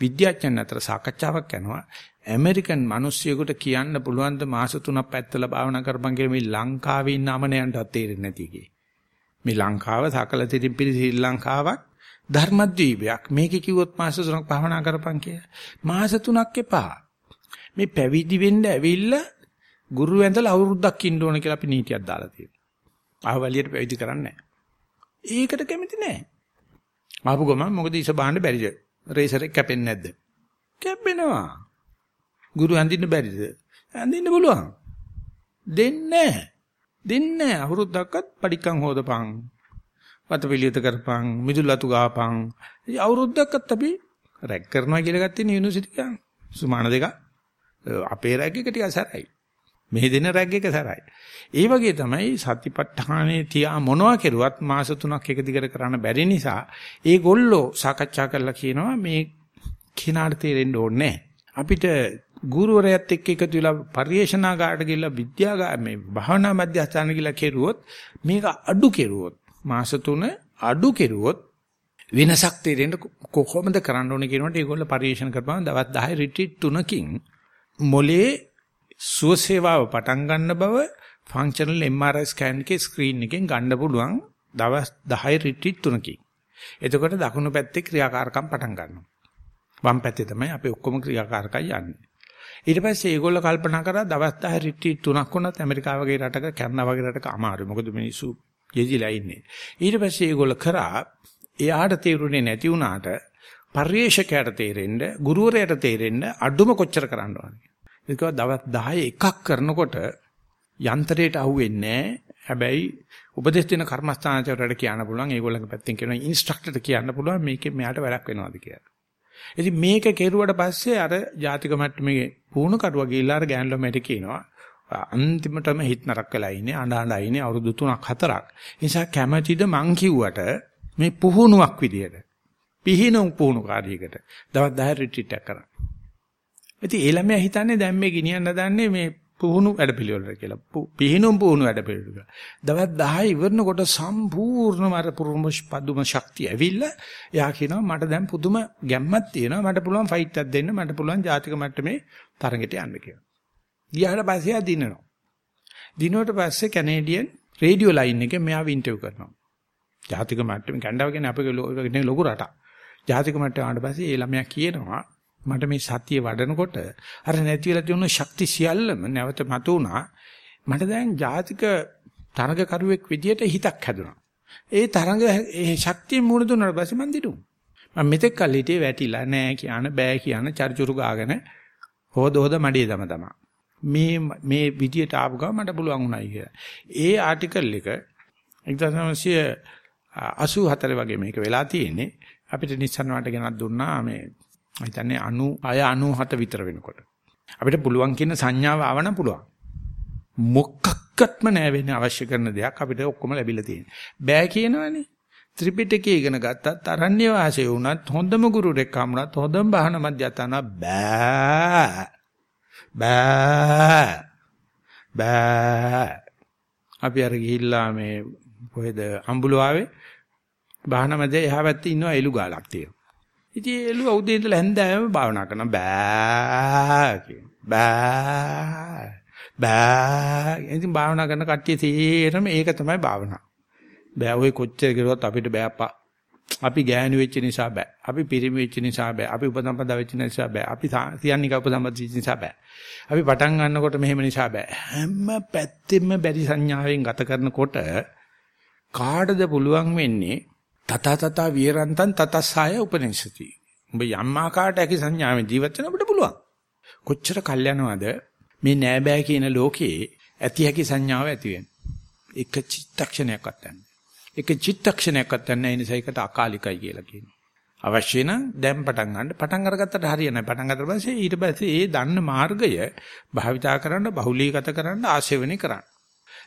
A: විද්‍යාඥයන් අතර සාකච්ඡාවක් කරනවා ඇමරිකන් මිනිස්සුයෙකුට කියන්න පුළුවන් ද මාස 3ක් පැත්තලා භාවනා කරපන් කියලා මේ ලංකාවේ ඉන්න අමනයන්ටවත් තේරෙන්නේ නැති එකේ. මේ ලංකාව සකල තිරින් පිළි ශ්‍රී ලංකාවක් ධර්මද්වීපයක්. මේකේ කිව්වොත් මාස 3ක් භාවනා කරපන් කියලා. මාස 3ක් එපා. මේ පැවිදි වෙන්න ඇවිල්ලා ගුරු ඇඳලා අවුරුද්දක් ඉන්න ඕන කියලා අපි නීතියක් දාලා තියෙනවා. ආවලියට පැවිදි කරන්නේ ඒකට කැමති නැහැ. ආපු ගමන් මොකද ඉස බාන්න බැරිද? රේසර් එක කැපෙන්නේ නැද්ද? කැපෙනවා. ගුරු ඇඳින්න බැරිද? ඇඳින්න පුළුවන්. දෙන්නේ නැහැ. දෙන්නේ නැහැ. අවුරුද්දක්වත් පඩිකම් හොදපන්. වතපිලියත කරපන්, මිදුලතු ගාපන්. අවුරුද්දක්වත් අපි රැක් කරනවා කියලා ගත්තේ යුනිවර්සිටි එකෙන්. සුමාන දෙක. අපේ රැක් එක ටික සැරයි. මේ දෙන රැග් එක සැරයි. ඒ වගේ තමයි සතිපට්ඨානේ තියා මොනවා කෙරුවත් මාස 3ක් එක දිගට කරන්න බැරි නිසා ඒගොල්ලෝ සාකච්ඡා කරලා කියනවා මේ කිනාට තේරෙන්න ඕනේ අපිට ගුරුවරයාත් එක්ක එකතු වෙලා පරිේශනාගාරට ගිහිල්ලා විද්‍යාගා මේ භාවනා මධ්‍යස්ථාන ගිහිල්ලා කෙරුවොත් මේක අඩු කෙරුවොත් මාස 3 අඩු කෙරුවොත් වෙනසක් තේරෙන්න කොහොමද කරන්න ඕනේ කියනකොට ඒගොල්ලෝ පරිශන කරපුවම දවස් 10 රිට්‍රීට් තුනකින් මොලේ සුවසේවාව පටන් ගන්න බව ෆන්ක්ෂනල් MRI ස්කෑන් එකේ ස්ක්‍රීන් එකෙන් ගන්න පුළුවන් දවස් 10 රිට්‍රීට් තුනකින්. එතකොට දකුණු පැත්තේ ක්‍රියාකාරකම් පටන් ගන්නවා. වම් පැත්තේ තමයි අපි ඔක්කොම ක්‍රියාකාරකම් යන්නේ. ඊට පස්සේ ඒගොල්ලෝ කල්පනා කරා දවස් 10 රිට්‍රීට් තුනක් වුණත් ඇමරිකාව වගේ රටක කැනඩා වගේ රටක අමාරුයි. මොකද මිනිස්සු යෙදිලා ඉන්නේ. ඊට පස්සේ ඒගොල්ලෝ කරා එයාට තේරුනේ නැති වුණාට පරිේශකයට තේරෙන්න, ගුරුවරයාට තේරෙන්න අඩුම කොච්චර කරන්න ඕනේ. ඒක දවස් 10 එකක් කරනකොට යන්ත්‍රයට අහුවෙන්නේ හැබැයි උපදෙස් දෙන කර්මස්ථානාචාරයට කියන්න පුළුවන් ඒගොල්ලන්ගේ පැත්තෙන් කියන ඉන්ස්ට්‍රක්ටර්ට කියන්න පුළුවන් මේකේ මෙයාට වැඩක් වෙනවද කියලා. ඉතින් මේක කෙරුවට පස්සේ අර ජාතික මට්ටමේ පුහුණු කරුවා ගිහිල්ලා අර ගෑන්ලොමෙට කියනවා අන්තිමටම හිට නරක වෙලා ඉන්නේ අඬ අඬ ඉන්නේ අවුරුදු 3ක් 4ක්. ඒ නිසා කැමැතිද මං කිව්වට මේ පුහුණුවක් විදියට පිහිනුම් පුහුණු කාර්යයකට දවස් 10 රිට්‍රීට් එකක් කරන්න. ඉතින් ඒ ළමයා හිතන්නේ දැන් මේ ගෙනියන්න දන්නේ මේ පුහුණු වැඩපිළිවෙලට කියලා. පිහිනුම් පුහුණු වැඩපිළිවෙලට. දවස් 10 ඉවරනකොට සම්පූර්ණම අර පුරුම පදුම ශක්තිය ඇවිල්ලා එයා කියනවා මට දැන් පුදුම ගැම්මක් තියෙනවා. මට පුළුවන් ෆයිට් එකක් දෙන්න. මට පුළුවන් ජාතික මට්ටමේ තරඟයට යන්න කියලා. ගියාට පස්සේ ආ දිනනවා. දිනුවට පස්සේ කැනේඩියන් රේඩියෝ ලයින් එකේ මෙයාව ඉන්ටර්විව් කරනවා. ජාතික මට්ටමේ කැනඩාව කියන්නේ අපේ ලොකු රටක්. ජාතික මට්ටමට ආවට පස්සේ ඒ ළමයා කියනවා මට මේ සතිය වඩනකොට අර නැති වෙලා තියුණු ශක්ති සියල්ලම නැවත මතුණා. මට දැන් ජාතික තරගකරුවෙක් විදියට හිතක් හැදුනා. ඒ තරඟ ඒ ශක්තිය මුණ දුන්නාට පස්සේ මන් දිනුම්. මම මෙතෙක් කල් හිටියේ වැටිලා නෑ කියන බෑ කියන චර්චුරු ගාගෙන හොද හොද මඩේ තම තමා. මේ මේ විදියට ආපු ගමන් මට පුළුවන් වුණයි කියලා. ඒ ආටිකල් එක 1984 වගේ මේක වෙලා තියෙන්නේ. අපිට නිස්සරණ වට ගෙනත් දුන්නා මේ මම හිතන්නේ 96 97 විතර වෙනකොට. අපිට පුළුවන් කියන සංඥාව ආවනම් පුළුවන්. මොකක්වත්ම නැහැ වෙන්නේ අවශ්‍ය කරන දෙයක් අපිට ඔක්කොම ලැබිලා තියෙනවා. බෑ කියනවනේ. ත්‍රිපිටකය ඉගෙන ගත්තත් අරණ්‍ය වාසය වුණත් හොඳම ගුරුරෙක් හමුණත් හොඳම බහන මධ්‍යස්ථාන බෑ. බෑ. බෑ. අපි අර ගිහිල්ලා මේ කොහෙද අම්බුලාවේ බහන මැද එහා පැත්තේ ඉන්නවා එළු ගාලක් තියෙනවා. ඉතින් එළුව උදේ ඉඳලා හැන්දෑවම භාවනා කරනවා බෑ කියන. බෑ. බෑ. ඉතින් භාවනා කරන කට්ටිය තේරෙම ඒක තමයි භාවනාව. බෑ ඔය කොච්චර කරුවත් අපිට බෑපා. අපි ගෑනු වෙච්ච නිසා බෑ. අපි පිරිමි වෙච්ච නිසා බෑ. අපි උපසම්පදා වෙච්ච නිසා බෑ. අපි තියන්නික උපසම්පදා වෙච්ච නිසා බෑ. අපි පටන් ගන්නකොට මෙහෙම නිසා බෑ. හැම පැත්තෙම බැරි සංඥාවෙන් ගත කරනකොට කාටද පුළුවන් වෙන්නේ තත තත විරන්තං තතසාය උපනිෂති. උඹ යම් ආකාරයට ඇකි සංඥාවෙන් ජීවත් වෙන්න අපිට පුළුවන්. කොච්චර කල් යනවද මේ නෑ බෑ කියන ලෝකේ ඇති හැකි සංඥාව ඇති වෙන්නේ. එක චිත්තක්ෂණයක්වත් නැහැ. එක චිත්තක්ෂණයක්වත් නැහැ. ඒ නිසා ඒකට අකාලිකයි කියලා කියනවා. අවශ්‍ය නම් දැන් පටන් ගන්න. පටන් අරගත්තට හරියන්නේ නැහැ. පටන් ගත්තට පස්සේ ඊට පස්සේ ඒ දන්න මාර්ගය භාවිතා කරන්න, බහුලීගත කරන්න, ආශේවනය කරන්න.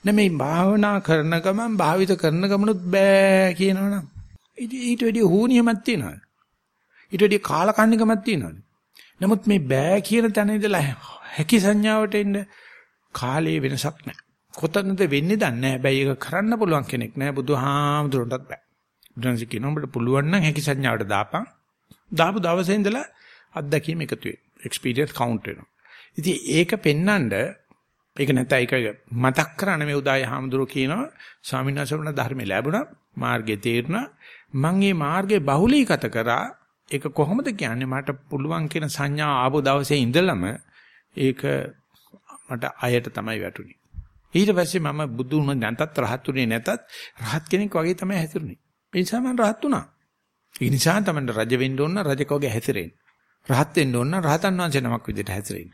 A: නෙමෙයි භාවනා කරන ගමන් භාවිත කරන ගමනුත් බෑ කියනවනම් ඊට වැඩිය හුනියමක් තියෙනවා. ඊට වැඩිය කාලකන්නිකමක් තියෙනවා. නමුත් මේ බෑ කියන තැන ඉඳලා හැකි සංඥාවට එන්න කාලයේ වෙනසක් නැහැ. කොතනද වෙන්නේ දන්නේ නැහැ. හැබැයි ඒක කරන්න පුළුවන් කෙනෙක් නැහැ. බුදුහාමුදුරන්ටත් බෑ. බුදුන්සේ කියනවා උඹට පුළුවන් නම් හැකි සංඥාවට දාපන්. දාපු දවසේ ඉඳලා අත්දැකීම් එකතු වෙයි. එක්ස්පීරියන්ස් කවුන්ට් වෙනවා. ඉතින් ඒක පෙන්නඳ ඒක නැත්නම් ඒක මතක් කරන්න මේ උදාය හාමුදුරුවෝ කියනවා ස්වාමීන් වහන්සේ ධර්මය ලැබුණා මාර්ගයේ තේරුණා මම මේ මාර්ගේ බහුලීගත කරා. ඒක කොහොමද කියන්නේ? මට පුළුවන් කියන සංඥා ආපු දවසේ ඉඳලම ඒක මට අයට තමයි වැටුනේ. ඊට පස්සේ මම බුදු වුණ නැතත් රහත්ුනේ නැතත් රහත් කෙනෙක් වගේ තමයි හැසිරුනේ. ඒ නිසා මම රහත් වුණා. ඒ නිසා තමයි රජ වෙන්න ඕන රජක වගේ හැසිරෙන්න. රහත් වෙන්න ඕන රහතන් වහන්සේ නමක් විදිහට හැසිරෙන්න.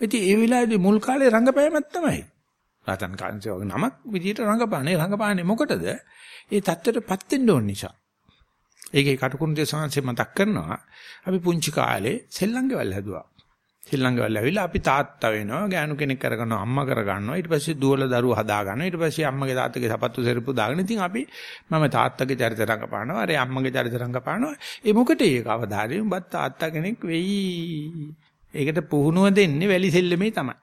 A: ඉතින් ඒ වෙලාවේදී මුල් කාලේ රංගපෑමක් තමයි. රාතන් කාන්සේ වගේ නමක් විදියට රංගපානේ රංගපානේ මොකටද? ඒ தත්ත්වයටපත් වෙන්න ඕන නිසා. ඒකේ කටුකුරු දේශාංශේ මතක් කරනවා. අපි පුංචි කාලේ සෙල්ලංගෙවල් හැදුවා. සෙල්ලංගෙවල් ඇවිල්ලා අපි තාත්තා වෙනවා, ගෑනු කෙනෙක් කරගන්නවා, අම්මා කරගන්නවා. ඊට පස්සේ දුවල දරුවෝ හදාගන්නවා. ඊට පස්සේ අම්මගේ තාත්තගේ සපත්තු සෙරප්පු දාගෙන ඉතින් අපි මම තාත්තගේ චරිත රංගපානවා, අර අම්මගේ චරිත රංගපානවා. ඒ මොකටද ඒක අවදාරිය? උඹත් තාත්තා කෙනෙක් වෙයි. ඒකට පුහුණුව දෙන්නේ වැලි සෙල්ලමේ තමයි.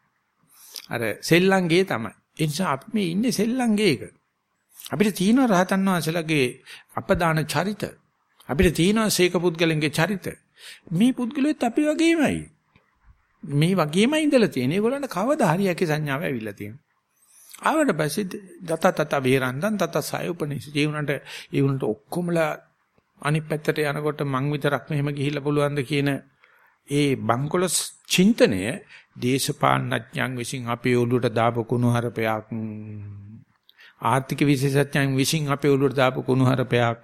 A: අර සෙල්ලංගේ තමයි. ඒ නිසා අපි මේ ඉන්නේ සෙල්ලංගේක. අපිට තියෙන රහතන් වහන්සේලාගේ අපදාන චරිත. අපිට තියෙන සීක පුද්ගලයන්ගේ චරිත. මේ පුද්ගලෙත් අපි වගේමයි. මේ වගේමයි ඉඳලා තියෙන. ඒගොල්ලන්ට කවදා හරි යකි සංඥාව ඇවිල්ලා තියෙනවා. ආවට පස්සේ දත තත වේරන්දන් තත සය උපනිෂ. ඒ උනට ඒ උනට ඔක්කොමලා අනිත් පැත්තට යනකොට මං විතරක් මෙහෙම ගිහිල්ලා පුළුවන්ද කියන ඒ බංකොලොස් චින්තනය දේශපාලනඥයන් විසින් අපේ ඔළුවට දාපු කුණුහරුපයක් ආර්ථික විශේෂඥයන් විසින් අපේ ඔළුවට දාපු කුණුහරුපයක්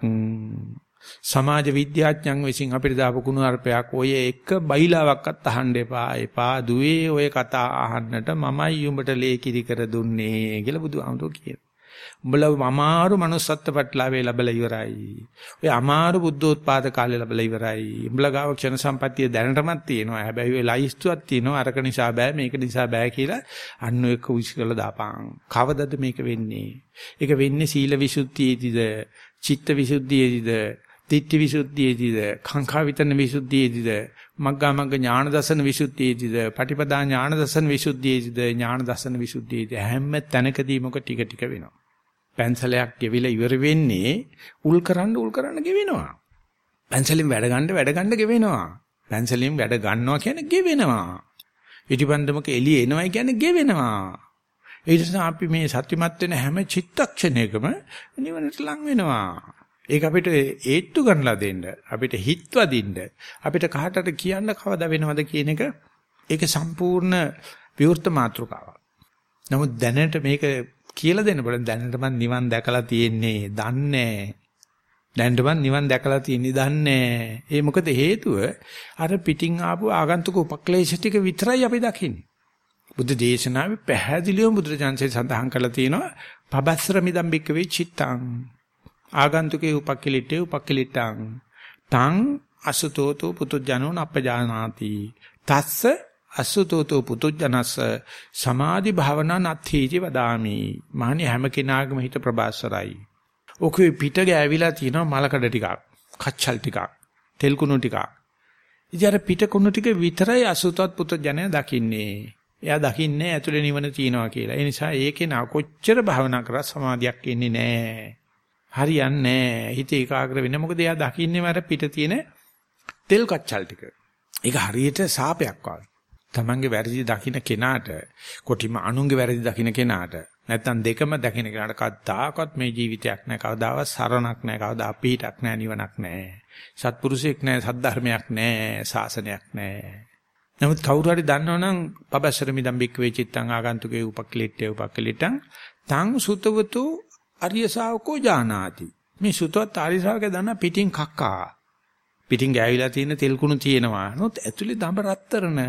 A: සමාජ විද්‍යාඥයන් විසින් අපිට දාපු කුණුහරුපයක් ඔය එක බයිලාවක්වත් අහන්න එපා එපා දුවේ ඔය කතා අහන්නට මමයි උඹට ලේ කිරි කර දුන්නේ කියලා බුදුහාමුදුරුවෝ කියනවා උඹලා අමාරු manussත්ත්ව ප්‍රතිලාභය ලැබලා ඉවරයි. ඔය අමාරු බුද්ධෝත්පාද කාලේ ලැබලා ඉවරයි. උඹලා ගාව ක්ෂණ සම්පත්තිය දැනටමත් තියෙනවා. හැබැයි ඔය ලයිස්තුවක් තියෙනවා. අරක නිසා බෑ මේක නිසා බෑ කියලා අන්න එක්ක විශ්කල දාපන්. කවදද මේක වෙන්නේ? ඒක වෙන්නේ සීල විසුද්ධියේදීද, චිත්ත විසුද්ධියේදීද, තිට්ඨි විසුද්ධියේදීද, කාංකා විතන විසුද්ධියේදීද, මග්ගා මග්ග ඥාන දසන විසුද්ධියේදීද, පටිපදා ඥාන දසන විසුද්ධියේදීද, ඥාන දසන විසුද්ධියේදී හැම තැනකදී මොක ටික ටික වෙනවා. පැන්සලයක් ගෙවිලා ඉවර වෙන්නේ උල් කරන්න උල් කරන්න ගෙවෙනවා. පැන්සලෙන් වැඩ ගන්න වැඩ ගන්න ගෙවෙනවා. පැන්සලෙන් වැඩ ගන්නවා කියන්නේ ගෙවෙනවා. ඉටිපන්දමක එළිය එනවා කියන්නේ ගෙවෙනවා. ඒ නිසා අපි මේ සත්‍යමත් වෙන හැම චිත්තක්ෂණයකම නිවනට ලං වෙනවා. ඒක අපිට ඒත්තු ගන්නලා දෙන්න අපිට හිත්වදින්න අපිට කාටට කියන්න කවදා වෙනවද කියන එක ඒක සම්පූර්ණ විවෘත මාත්‍රකාවක්. නමුත් දැනට මේක කියලා දෙන්න බලන්න. දැනට මම නිවන් දැකලා තියෙන්නේ දන්නේ දැනට මම නිවන් දැකලා තියෙන්නේ දන්නේ ඒ මොකද හේතුව? අර පිටින් ආපු ආගන්තුක උපක්ලේශ ටික විතරයි අපි දකින්නේ. බුද්ධ දේශනාවේ පැහැදිලිවම බුදුරජාන්සේ සඳහන් කරලා තියෙනවා පබස්සර මිදම් බික්කවේ චිත්තං. ආගන්තුකේ උපක්කලිටේ උපක්කලිටං තං අසුතෝතෝ පුතුජනෝ නප්පජානාති තස්ස අසුතෝතෝ පුතුජනස සමාධි භාවනා නත්ථීති වදාමි. මහණි හැම කෙනාගේම හිත ප්‍රබාසරයි. ඔකේ පිට ගෑවිලා තියෙනවා මලකඩ ටිකක්, කච්චල් ටිකක්, තෙල් කුණු ටිකක්. ඉතින් අර පිට කුණු ටික විතරයි අසුතවත් පුතුජනය දකින්නේ. එයා දකින්නේ ඇතුලේ නිවන තියනවා කියලා. ඒ නිසා ඒකේ නා කොච්චර භාවනා කරා සමාධියක් එන්නේ නැහැ. හරියන්නේ නැහැ. හිත ඒකාග්‍ර වෙන්නේ. මොකද එයා දකින්නේ අර පිට තියෙන තෙල් කච්චල් ටික. ඒක හරියට සාපයක් වගේ. තමන්ගේ වැරදි දකින්න කෙනාට කොටිම අනුන්ගේ වැරදි දකින්න කෙනාට නැත්තම් දෙකම දකින්න කෙනාට කවදාකවත් මේ ජීවිතයක් නැහැ කවදාවත් සරණක් නැහැ කවදා අපිටක් නැහැ නිවනක් නැහැ සත්පුරුෂයෙක් නැහැ සද්ධර්මයක් නැහැ ශාසනයක් නැහැ නමුත් කවුරු හරි දන්නවනම් පබස්සර මිදම් බික් වේ චිත්තං ආගන්තුකේ උපක්ලිට්ඨේ උපක්ලිටං තං සුතවතු අරිය ශාවකෝ ජානාති මේ සුතවත් ආරිය ශාවකයා දන්න පිටින් කක්කා පිටින් ගෑවිලා තියෙන තෙල් කුණු තියෙනවා නමුත් ඇතුලේ දඹ රත්තරන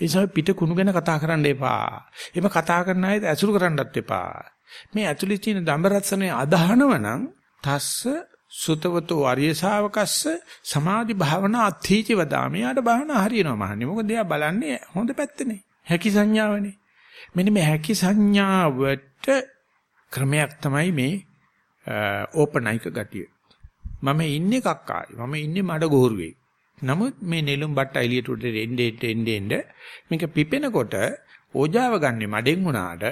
A: නිසා පිට කුණු ගැන කතා කරන්න එපා. එහෙම කතා කරන අයත් ඇසුරු කරන්නත් එපා. මේ ඇතුලේ තියෙන දඹරත්සනේ අදහනව නම් තස්ස සුතවතෝ ආර්ය ශාවකස්ස සමාධි භාවනා අත්ථීච වදාමි. යාට භාවනා හරියනවා මහන්නේ. මොකද එයා බලන්නේ හොඳ පැත්තනේ. හැකි සංඥාවනේ. මෙන්න මේ හැකි සංඥාවට ක්‍රමයක් තමයි මේ ඕපනයික ගතිය. මම ඉන්නේ කක්කායි. මම ඉන්නේ මඩ ගෝරුවේ. නමුත් මේ නෙළුම් බට්ට එළියට උඩ එන්නේ එන්නේ එන්නේ මේක පිපෙනකොට ඕජාව ගන්නෙ මඩෙන් වුණාට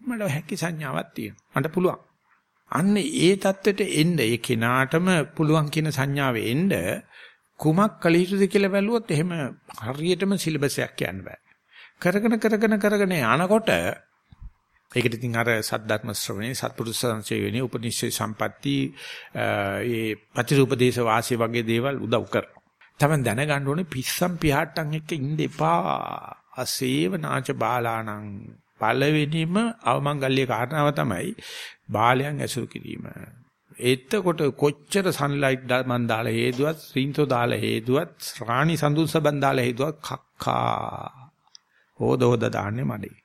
A: මට හැකි සංඥාවක් තියෙනවා. මට පුළුවන්. අන්න ඒ தත්වෙට එන්න ඒ කෙනාටම පුළුවන් කියන සංඥාවෙ එන්න කුමක් කළ යුතුද කියලා බැලුවොත් එහෙම හරියටම සිලබස් එකක් කියන්න බෑ. කරගෙන කරගෙන කරගෙන යනකොට ඒකට ඉතින් අර සද්ධාත්ම ශ්‍රවණේ සත්පුරුෂ සංසේවනේ උපනිෂේ සම්පatti ඒ ප්‍රතිરૂපදේශ වාසිය වගේ දේවල් උදව් කරනවා. තමයි දැනගන්න ඕනේ පිස්සම් පියාට්ටම් එක්ක ඉන්න එපා. අසේව නාච බාලාණං පළවෙනිම අවමංගල්‍ය කාරණාව තමයි බාලයන් ඇසුරු කිරීම. එතකොට කොච්චර සන්ලයිට් මන් දාලා හේදුවත් රින්තෝ දාලා හේදුවත් රාණි සඳුන්සබන් දාලා හේදුවත් කක්කා හොද හොද දාන්නේ මඩේ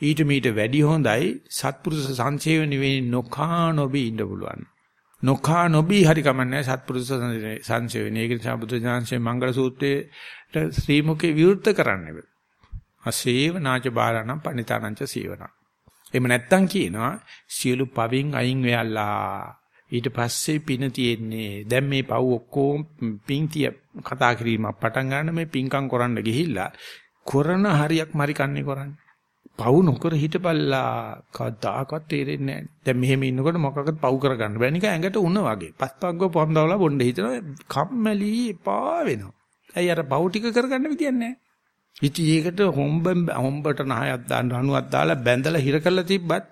A: ඊට මීට වැඩි හොඳයි සත්පුරුෂ සංසේවණි වෙන්නේ නොකා නොබී ඉන්න පුළුවන්. නොකා නොබී හරි කමන්නේ සත්පුරුෂ සංසේවණි ඒක නිසා බුදු දානසේ මංගල සූත්‍රයේ ශ්‍රී මුඛේ විවෘත කරන්නේ අසේව නාච බාරණම් පණිතානංච සීවණ. එහෙම නැත්තම් කියනවා සියලු පවින් අයින් වෙයල්ලා ඊට පස්සේ පින තියෙන්නේ දැන් මේ පව් ඔක්කොම පින් තිය කතා කිරීමක් පටන් ගන්න මේ පින්කම් කරන්න ගිහිල්ලා කරන හරියක් මරි කන්නේ කරන්නේ. පව් නොකර හිටපල්ලා කවදාකවත් තේරෙන්නේ නැහැ. දැන් මෙහෙම ඉන්නකොට මොකක්වත් පව් කරගන්න බෑ නිකන් ඇඟට උණ වගේ. පස්පග්ගෝ පොන්දවලා බොණ්ඩ හිතනවා කම්මැලි එපා වෙනවා. ඇයි අර පව් ටික කරගන්න විදියක් නැහැ. ඉතින් ඒකට හොම්බ හොම්බට නහයක් දාන්න රණුවක් දාලා බැඳලා හිර කරලා තිබ්බත්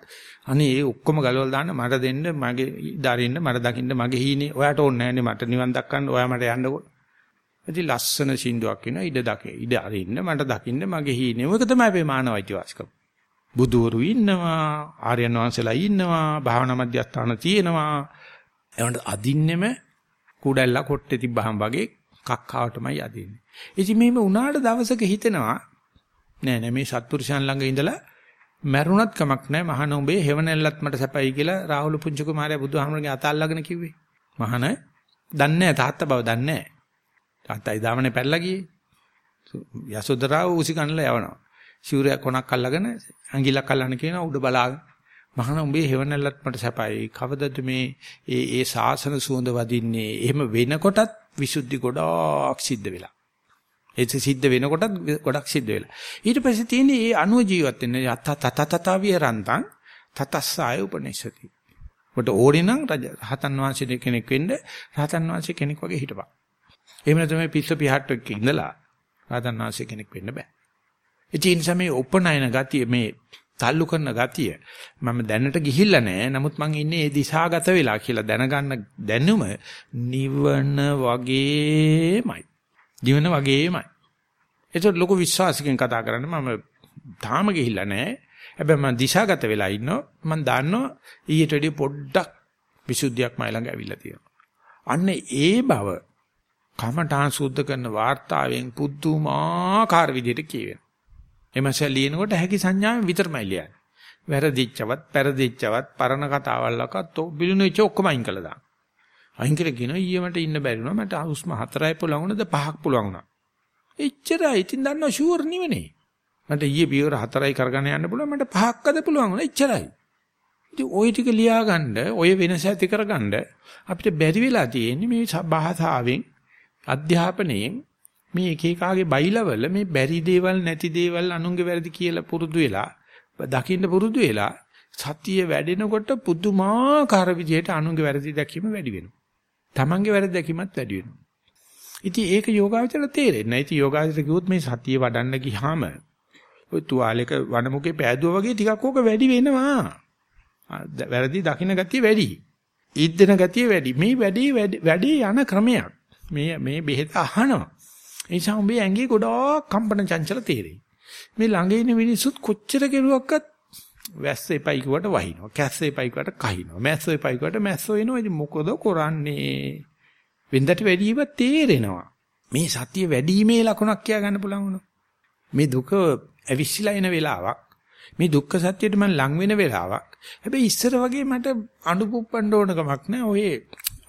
A: අනේ ඒ ඔක්කොම ගලවලා දාන්න මට දෙන්න මගේ දරින්න මට දකින්න මගේ හීනේ ඔයාට ඕනේ නැහැනේ මට නිවන් දක්කන්න ඔයා මට යන්නකෝ. ඉතින් ලස්සන සින්දුවක් වෙනවා ඉඩ දකේ ඉඩ අරින්න මට දකින්න මගේ හීනේ. ඔයක තමයි අපේ මානවයිති වාස්කම. බුදුවරු ඉන්නවා ආර්යයන් වහන්සේලා ඉන්නවා භාවනා මධ්‍යස්ථාන තියෙනවා. ඒවන්ට අදින්නෙම කුඩැල්ලා කොට්ටේ තිබ්බහම වගේ කක්කාවටමයි අදින්නේ. ඉතින් මේව උනාට දවසක හිතෙනවා නෑ නෑ මේ සත්පුරුෂයන් ළඟ ඉඳලා මැරුණත් කමක් නෑ මහාන උඹේ හෙවණැල්ලත් මට සැපයි කියලා රාහුල පුංචි කුමාරයා බුදුහාමරගේ අත අල්ලගෙන කිව්වේ. මහාන දන්නේ නෑ තාත්තා බව දන්නේ නෑ. තාත්තයි දාමනේ පැල්ලා ගියේ. යසෝදරාව උසි කනලා යවනවා. සිවුරයක් කොනක් අල්ලගෙන ඇඟිල්ලක් අල්ලන්න කියනවා උඩ බලාගෙන. මහාන උඹේ හෙවණැල්ලත් මට සැපයි. කවදද මේ ඒ ඒ සාසන සුවඳ වදින්නේ? එහෙම වෙනකොටත් විසුද්ධි ගොඩාක් සිද්ධ වෙලා. ඒක සිද්ධ වෙනකොටත් ගොඩක් සිද්ධ වෙලා. ඊට පස්සේ තියෙන්නේ මේ අණුව ජීවත් වෙන්න යත තත තත විරන්තං තතස්සාය උපනිෂති. කොට ඕනේ නම් රහතන් වහන්සේ කෙනෙක් වෙන්න රහතන් වහන්සේ කෙනෙක් වගේ හිටපන්. එහෙම නැත්නම් මේ පිස්ස පිහට්ටක ඉඳලා රහතන් වහන්සේ කෙනෙක් වෙන්න බෑ. ඒ නිසා මේ උපනයන ගතිය මේ තල්ලු කරන ගතිය මම දැනට ගිහිල්ලා නැහැ. නමුත් මං ඉන්නේ ඒ දිශාගත වෙලා කියලා දැනගන්න දැනුම නිවන වගේමයි. නිවන වගේමයි. ඒකට ලොකු විශ්වාසකින් කතා කරන්නේ මම තාම ගිහිල්ලා නැහැ. හැබැයි මම දිශාගත වෙලා ඉන්නවා. මම දන්නවා ඊට වඩා පොඩ්ඩක් විසුද්ධියක් මයි ළඟ ඇවිල්ලා තියෙනවා. අන්න ඒ බව කමඨාන් සුද්ධ කරන වார்த்தාවෙන් පුදුමාකාර විදිහට කියවෙනවා. එමසල් ලියනකොට හැකි සංඥාවෙන් විතරමයි ලියන්නේ. වැරදිච්චවත්, පෙරදිච්චවත්, පරණ කතාවල්ලකත් බිලුණුච්ච ඔක්කොම අයින් කළා දාන්න. අයින් කරලා කියන ඊයමට ඉන්න බැරි වුණා. මට හුස්ම හතරයි පුළුවන් වුණාද පහක් පුළුවන් වුණා. එච්චරයි. ඉතින් දන්නවා ෂුවර් නිවනේ. මට ඊයේ පියවර හතරයි කරගෙන යන්න පුළුවන්. මට පහක්ද පුළුවන් වුණා. එච්චරයි. ඉතින් ওই ටික ලියාගන්න, ඔය වෙනස ඇති කරගන්න අපිට බැරි වෙලා තියෙන්නේ මේ භාෂාවෙන් අධ්‍යාපනයෙන් මේ එක එකාගේ බයිලවල මේ බැරි දේවල් නැති දේවල් අනුන්ගේ වැරදි කියලා පුරුදු වෙලා දකින්න පුරුදු වෙලා සතිය වැඩෙනකොට පුදුමාකාර විදිහට අනුන්ගේ වැරදි දැකීම වැඩි වෙනවා. Tamange වැරදි දැකීමත් වැඩි වෙනවා. ඉතින් ඒක යෝගාවචර තේරෙන්නේ නැහැ. ඉතින් යෝගාවචර කිව්වොත් මේ සතිය වඩන්න ගියාම ඔය තුවාලයක වනමුකේ පෑදුවා වගේ ටිකක් ඕක වැඩි වෙනවා. වැරදි දකින්න ගතිය වැඩි. ඉද්දෙන ගතිය වැඩි. මේ වැඩි වැඩි යන ක්‍රමයක්. මේ මේ බෙහෙත අහනවා. ඒ නිසා උඹේ ඇඟේ ගොඩාක් කම්පන චංචල තේරෙයි. මේ ළඟ ඉන්න මිනිස්සුත් කොච්චර කෙරුවක්වත් වැස්ස එපයි කිව්වට වහිනවා. කැස්ස එපයි කිව්වට කහිනවා. මැස්ස එපයි කිව්වට මැස්සෝ එනවා. ඉතින් මොකද කරන්නේ? වෙන්දට වැඩිව තේරෙනවා. මේ සතිය වැඩිීමේ ලකුණක් කියා ගන්න පුළුවන් වුණා. මේ දුක ඇවිස්සලා එන වෙලාවක්. මේ දුක්ඛ සත්‍යයට මම ලං වෙන වෙලාවක්. හැබැයි ඉස්සර වගේ මට අඬුපුප්පන්න ඕන කමක් නැහැ. ඔය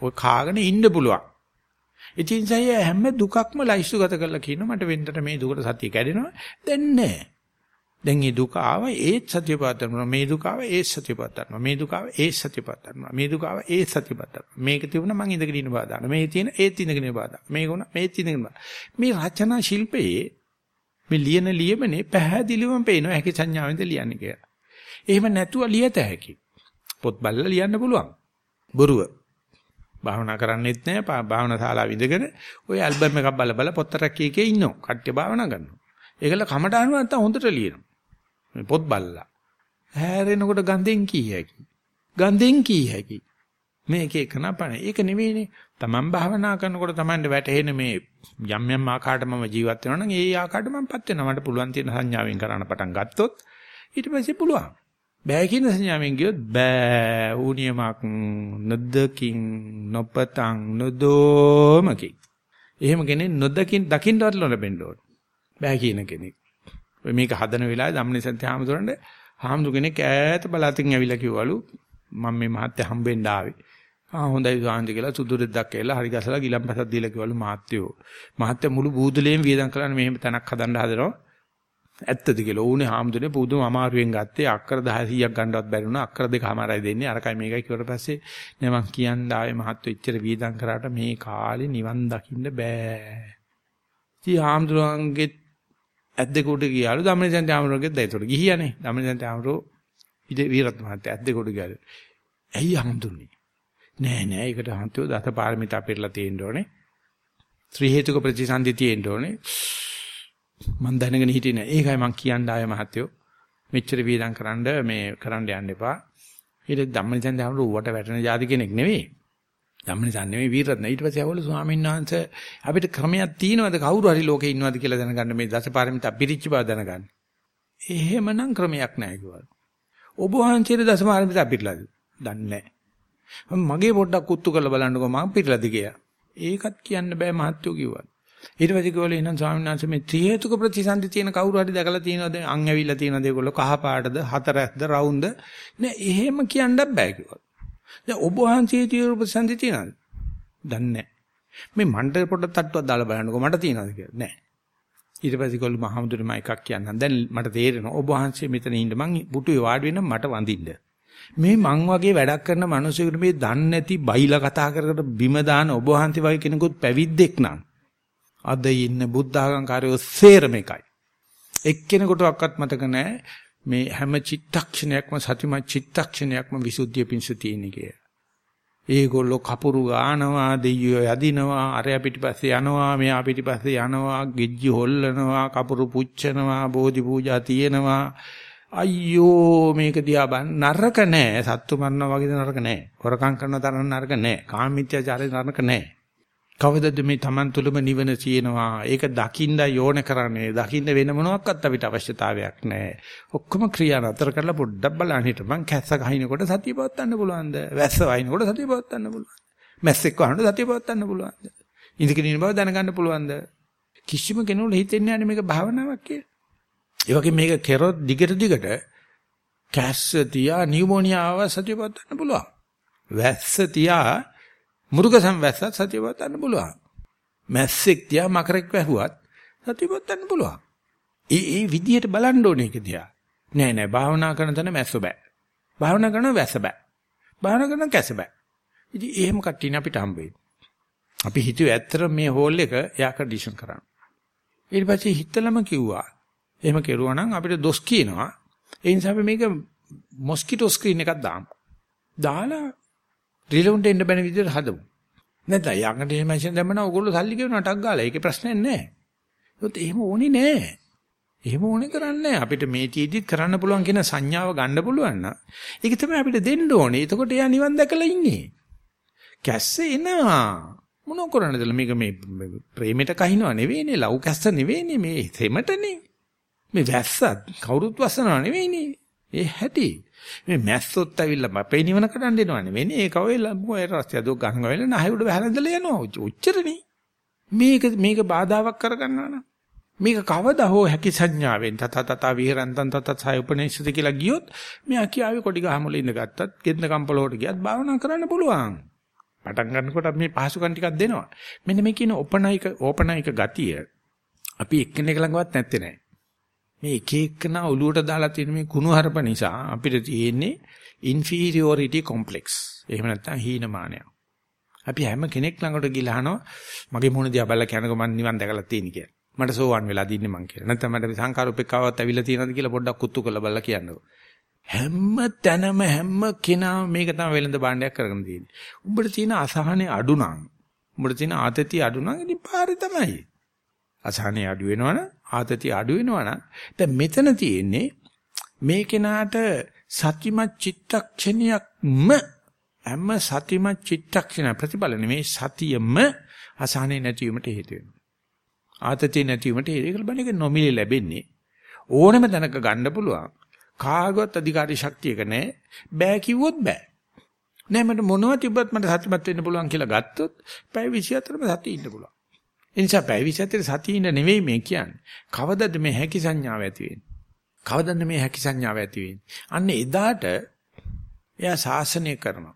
A: ඔය කාගෙන ඉන්න පුළුවන්. ඉතින් සය හැම දුකක්ම ලයිස්තු ගත කරලා කියනවා මට වෙන්නට මේ දුකට සතිය කැඩෙනවා. දැන් නෑ. දැන් මේ දුක ආව ඒත් සතියපත් කරනවා. මේ දුක ආව ඒත් සතියපත් කරනවා. මේ දුක ආව ඒත් සතියපත් කරනවා. මේ දුක ආව ඒත් සතියපත් කරනවා. මේක තිබුණා මං ඉඳගෙන ඉන්න බා දාන්න. මේ තියෙන ඒත් ඉඳගෙන ඉන්න බා දාන්න. මේක උනා මේත් ඉඳගෙන බා. මේ රචනා ශිල්පයේ මේ ලියන ලියමනේ පැහැදිලිවම පේනවා හැකි සංඥාවෙන්ද ලියන්නේ කියලා. එහෙම නැතුව ලියත හැකි. පොත් බලලා ලියන්න පුළුවන්. බොරුව. භාවනා කරන්නෙත් නැහැ. භාවනා ශාලාව ඉඳගෙන ওই ඇල්බම් එකක් බල බල පොත් රැකී එකේ ඉන්නවා. කට්ටිය භාවනා කරනවා. ඒකල කමට අනුව නැත්තම් හොඳට ලියනවා. මේ පොත් බලලා. හැරෙනකොට ගඳෙන් කී හැකි. ගඳෙන් කී හැකි. මේක එක නපන. ඒක නෙවෙයිනේ. Taman භාවනා කරනකොට Tamanට වැටහෙන මේ යම් යම් ආකාරයට මම ජීවත් වෙනවා නම් ඒ ආකාරයට මමපත් වෙනවා. මට පුළුවන් තියෙන සංඥාවෙන් කරන්න පටන් ගත්තොත් ඊට පස්සේ පුළුවන්. බෑ කියන සංඥාවෙන් ගියොත් බෑ ඌනියමක් නොදකින් නොපතං නොදෝමකි. එහෙම කෙනෙක් නොදකින් දකින්නවත් ලැබෙන්න ඕන. බෑ කියන කෙනෙක්. මේක හදන වෙලාවේ ධම්මනිසන්ති හාමුදුරන්ට හාමුදුර කෙනෙක් ඈත බලතින් ඇවිල්ලා කිව්වලු මම මේ මහත්ය හම්බෙන්න ආවේ. ආ හොඳයි සාන්ති කියලා සුදු රෙද්දක් කියලා හරි ගසලා ගිලම්පසක් දීලා කිව්වලු මහත්යෝ. මහත්ය මුළු බූදලේම වියදම් කරන්නේ මෙහෙම තැනක් හදන්න හදනවා. ඇත්තද කියලා. ඌනේ හාමුදුරනේ පුදුම අමාරුවෙන් ගත්තේ අක්කර 10 100ක් ගන්නවත් බැරි වුණා. අක්කර දෙකමාරයි දෙන්නේ. අරකයි මේකයි කිව්වට පස්සේ නේ මං කියන්න ආවේ මහත්තු එච්චර වියදම් කරාට මේ කාලේ නිවන් දකින්න බෑ. ඉතින් හාමුදුරන්ගේ ඇද්දෙකුට ගියාලු ධම්මනිසන්ත හාමුදුරගෙත් දැයිතොට ගිහියානේ. ධම්මනිසන්ත හාමුදුරෝ ඉතින් වීරත් මහත්තයා ඇද්දෙකුට ගියාලු. ඇයි හාමුදුරනේ? නෑ නෑ ඒකට හාමුදුරෝ දස පාරමිතා පෙරලා තියෙන්න ඕනේ. ත්‍රි හේතුක ප්‍රතිසන්දි තියෙන්න ඕනේ. මම දැනගෙන හිටියේ නෑ. ඒකයි මම කියන්න ආවේ මහත්තයෝ. මෙච්චර වීදම් කරන්න මේ කරන්න යන්න එපා. ඊට ධම්මනිසන් දහමරු ඌට වැටෙන જાති කෙනෙක් නෙවෙයි. ධම්මනිසන් නෙවෙයි වීරත්න. ඊට පස්සේ අවල ස්වාමීන් වහන්සේ අපිට ක්‍රමයක් තියෙනවද කවුරු හරි ලෝකේ ඉන්නවද කියලා දැනගන්න මේ දසපාරමිතා පිරිච්ච බව දැනගන්න. එහෙමනම් ක්‍රමයක් නැහැ කිව්වා. ඔබ වහන්සේට දසපාරමිතා පිටලාද? දන්නේ නැහැ. මගේ පොඩ්ඩක් උත්තු කරලා බලන්නකෝ මම පිටලාද කියලා. ඒකත් කියන්න බෑ මහත්යෝ කිව්වා. ඊට පස්සේ කිව්වලු එහෙනම් ස්වාමීන් වහන්සේ මේ ත්‍රි හේතුක ප්‍රතිසන්දි තියෙන කවුරු හරි දැකලා තියෙනවද? අං ඇවිල්ලා තියෙනවද ඒගොල්ලෝ කහ පාටද හතරක්ද රවුන්ද? නෑ එහෙම කියන්නත් බෑ කිව්වා. දැන් ඔබ වහන්සේ තියෙන ප්‍රතිසන්දි තියෙනවද? දන්නේ මේ මණ්ඩල පොඩ තට්ටුවක් දාලා බලන්නකෝ මට තියෙනවද කියලා. නෑ. ඊට පස්සේ කිව්වලු මහමුදුරේ මම එකක් කියන්නම්. දැන් මට තේරෙනවා ඔබ වහන්සේ මෙතන ඉන්න මං පුටුවේ වාඩි වෙන මට වඳින්න. මේ මං වගේ වැඩක් කරන මිනිසෙකුට මේ දන්නේ නැති බයිලා කතා කර කර බිම දාන ඔබ වහන්සේ වගේ කෙනෙකුත් පැවිද්දෙක් නම් අද ඉන්න බුද්ධ ආගම්කාරයෝ සේරම එකයි. එක්කෙනෙකුටවත් මතක නැහැ මේ හැම චිත්තක්ෂණයක්ම සතිමත් චිත්තක්ෂණයක්ම විසුද්ධිය පිණිස තියෙන කිය. ඒගොල්ලෝ කපුරු ගානවා දෙයියෝ යදිනවා අරයා පිටිපස්සේ යනවා මෙයා පිටිපස්සේ යනවා ගෙජ්ජි හොල්ලනවා කපුරු පුච්චනවා බෝධි පූජා තියෙනවා. අයියෝ මේක දිහා බලන්න නරක නෑ. සත්තු මරනවා වගේ නරක නෑ. හොරකම් කරන තරම් නරක නෑ. කාමීත්‍යචාරය නරක නෑ. කවදද මේ Taman තුලම නිවන තියෙනවා. ඒක දකින්න යෝන කරන්නේ. දකින්න වෙන මොනවත් අපිට අවශ්‍යතාවයක් නැහැ. ඔක්කොම ක්‍රියා නතර කරලා පොඩ්ඩක් බලන්න හිටපන්. කැස්ස ගහිනකොට සතිය පවත්වන්න පුළුවන්ද? වැස්ස වහිනකොට සතිය පවත්වන්න පුළුවන්ද? මැස්සෙක් වහනකොට සතිය පවත්වන්න පුළුවන්ද? ඉඳගෙන ඉන්න බව දැනගන්න පුළුවන්ද? කිසිම කෙනෙකුට හිතෙන්නේ නැහැ මේක භාවනාවක් කියලා. ඒ වගේ මේක කෙරොත් දිගට දිගට කැස්ස තියා නියුමෝනියා ආව සතිය පවත්වන්න පුළුවන්. වැස්ස තියා මුරුක සංවැස්සත් සතියවත් ගන්න පුළුවන්. මැස්සෙක් තියා මකරෙක් වැහුවත් සතියවත් ගන්න පුළුවන්. ඒ ඒ විදියට බලන්න ඕනේ ඒක දිහා. නෑ නෑ භාවනා කරන තැන මැස්ස බෑ. භාවනා කරන වැස්ස බෑ. භාවනා කරන කැස බෑ. ඉතින් එහෙම කට්ටියනේ අපිට හම්බෙන්නේ. අපි හිතුවේ ඇත්තට මේ හෝල් එක එයා කන්ඩිෂන් කරන්න. ඊට පස්සේ හිතලම කිව්වා. එහෙම කෙරුවා නම් අපිට දොස් කියනවා. ඒ නිසා අපි මේක මොස්කිටෝ ස්ක්‍රීන් එකක් දාමු. දාලා රිලවුන්ට එන්න බැන විදිහට හදමු. නැත්නම් යකට එහෙම මැෂින් දැම්මම ඕගොල්ලෝ සල්ලි ගෙවනවා ටක් ගාලා. ඒකේ ප්‍රශ්නයක් නැහැ. ඒත් එහෙම ඕනේ නැහැ. එහෙම ඕනේ කරන්නේ අපිට මේ තීදිත් කරන්න පුළුවන් කියන සංඥාව ගන්න පුළුවන් නම් ඒක තමයි අපිට දෙන්න ඕනේ. එතකොට එයා නිවන් දැකලා ඉන්නේ. කැස්සේ එනවා. මොන කරන්නද මේක මේ ප්‍රේමයට කහිනව නෙවෙයිනේ ලව් කැස්ස නෙවෙයිනේ මේ තෙමටනේ. මේ වැස්සත් කවුරුත් වස්සනව නෙවෙයිනේ. ඒ හැටි. මේ මැස්සොත් ඇවිල්ලා අපේ නිවන කඩන්න එනවා නෙවෙයිනේ. ඒක ඔය මොකේ රස්තිය දුක් ගන්න වෙල නැහැ උඩ බහලඳලා යනවා. ඔච්චරනේ. මේක මේක බාධාවක් කරගන්නවා නම් මේක කවදා හෝ හැකි සංඥාවෙන් තත තත විහරන්තන් තත සය උපනේශිත කියලා ගියොත් මෙයා කියාවේ කොඩි ගහමුල ඉඳ ගත්තත් ගෙන්න කම්පලෝට ගියත් භාවනා කරන්න පුළුවන්. පටන් ගන්නකොට මේ පහසුකම් ටිකක් දෙනවා. මෙන්න මේ කියන ඕපනයික ඕපනයික ගතිය අපි එක්කෙනෙක් ළඟවත් නැත්තේ නෑ. මේ එක එක්කනා ඔලුවට දාලා තියෙන මේ කුණු හරප නිසා අපිට තියෙන්නේ inferiority complex. එහෙම නැත්නම් හීනමානයක්. අපි හැම කෙනෙක් ළඟට ගිහලා අහනවා මගේ මොන දිහා බලලා කියනකො මම නිවන් දැකලා තියෙන කියලා. මට සෝවන් වෙලා දින්නේ මං කියලා. නැත්නම් මට සංකාර උපේක්ඛාවත් ඇවිල්ලා තියෙනවද කියලා පොඩ්ඩක් කුත්තු කරලා බලලා කියන්නකෝ. හැම තැනම හැම කෙනාම මේක තමයි වෙළඳ භාණ්ඩයක් කරගෙන තියෙන්නේ. උඹට තියෙන අසහනේ අඩු නම්, උඹට තියෙන ආතතිය අඩු නම් ඉතින් පාරේ තමයි. අසහනේ අඩු වෙනවනම්, ආතතිය අඩු වෙනවනම්, දැන් මෙතන තියෙන්නේ මේ කෙනාට සතිමත් චිත්තක්ෂණයක්ම හැම සතිමත් චිත්තක්ෂණ ප්‍රතිඵල නෙමේ සතියෙම අසහනේ නැතිවීමට හේතු වෙනවා. ආතතිය නැතිවීමට ඒක බලන්නේ නොමිලේ ලැබෙන්නේ ඕනම තැනක ගන්න පුළුවන්. කාගවත් අධිකාරී ශක්තියක නැහැ. බෑ කිව්වොත් බෑ. නෑ මට මොනවද තිබ්බත් මට සත්‍යමත් වෙන්න පුළුවන් කියලා ගත්තොත් පැය 24ම සතිය ඉන්න පුළුවන්. ඒ නිසා පැය 24 සතිය ඉන්න නෙවෙයි මේ කියන්නේ. කවදද මේ හැකි සංඥාව ඇති වෙන්නේ? කවදද මේ හැකි සංඥාව ඇති වෙන්නේ? අන්න එදාට එයා ශාසනය කරනවා.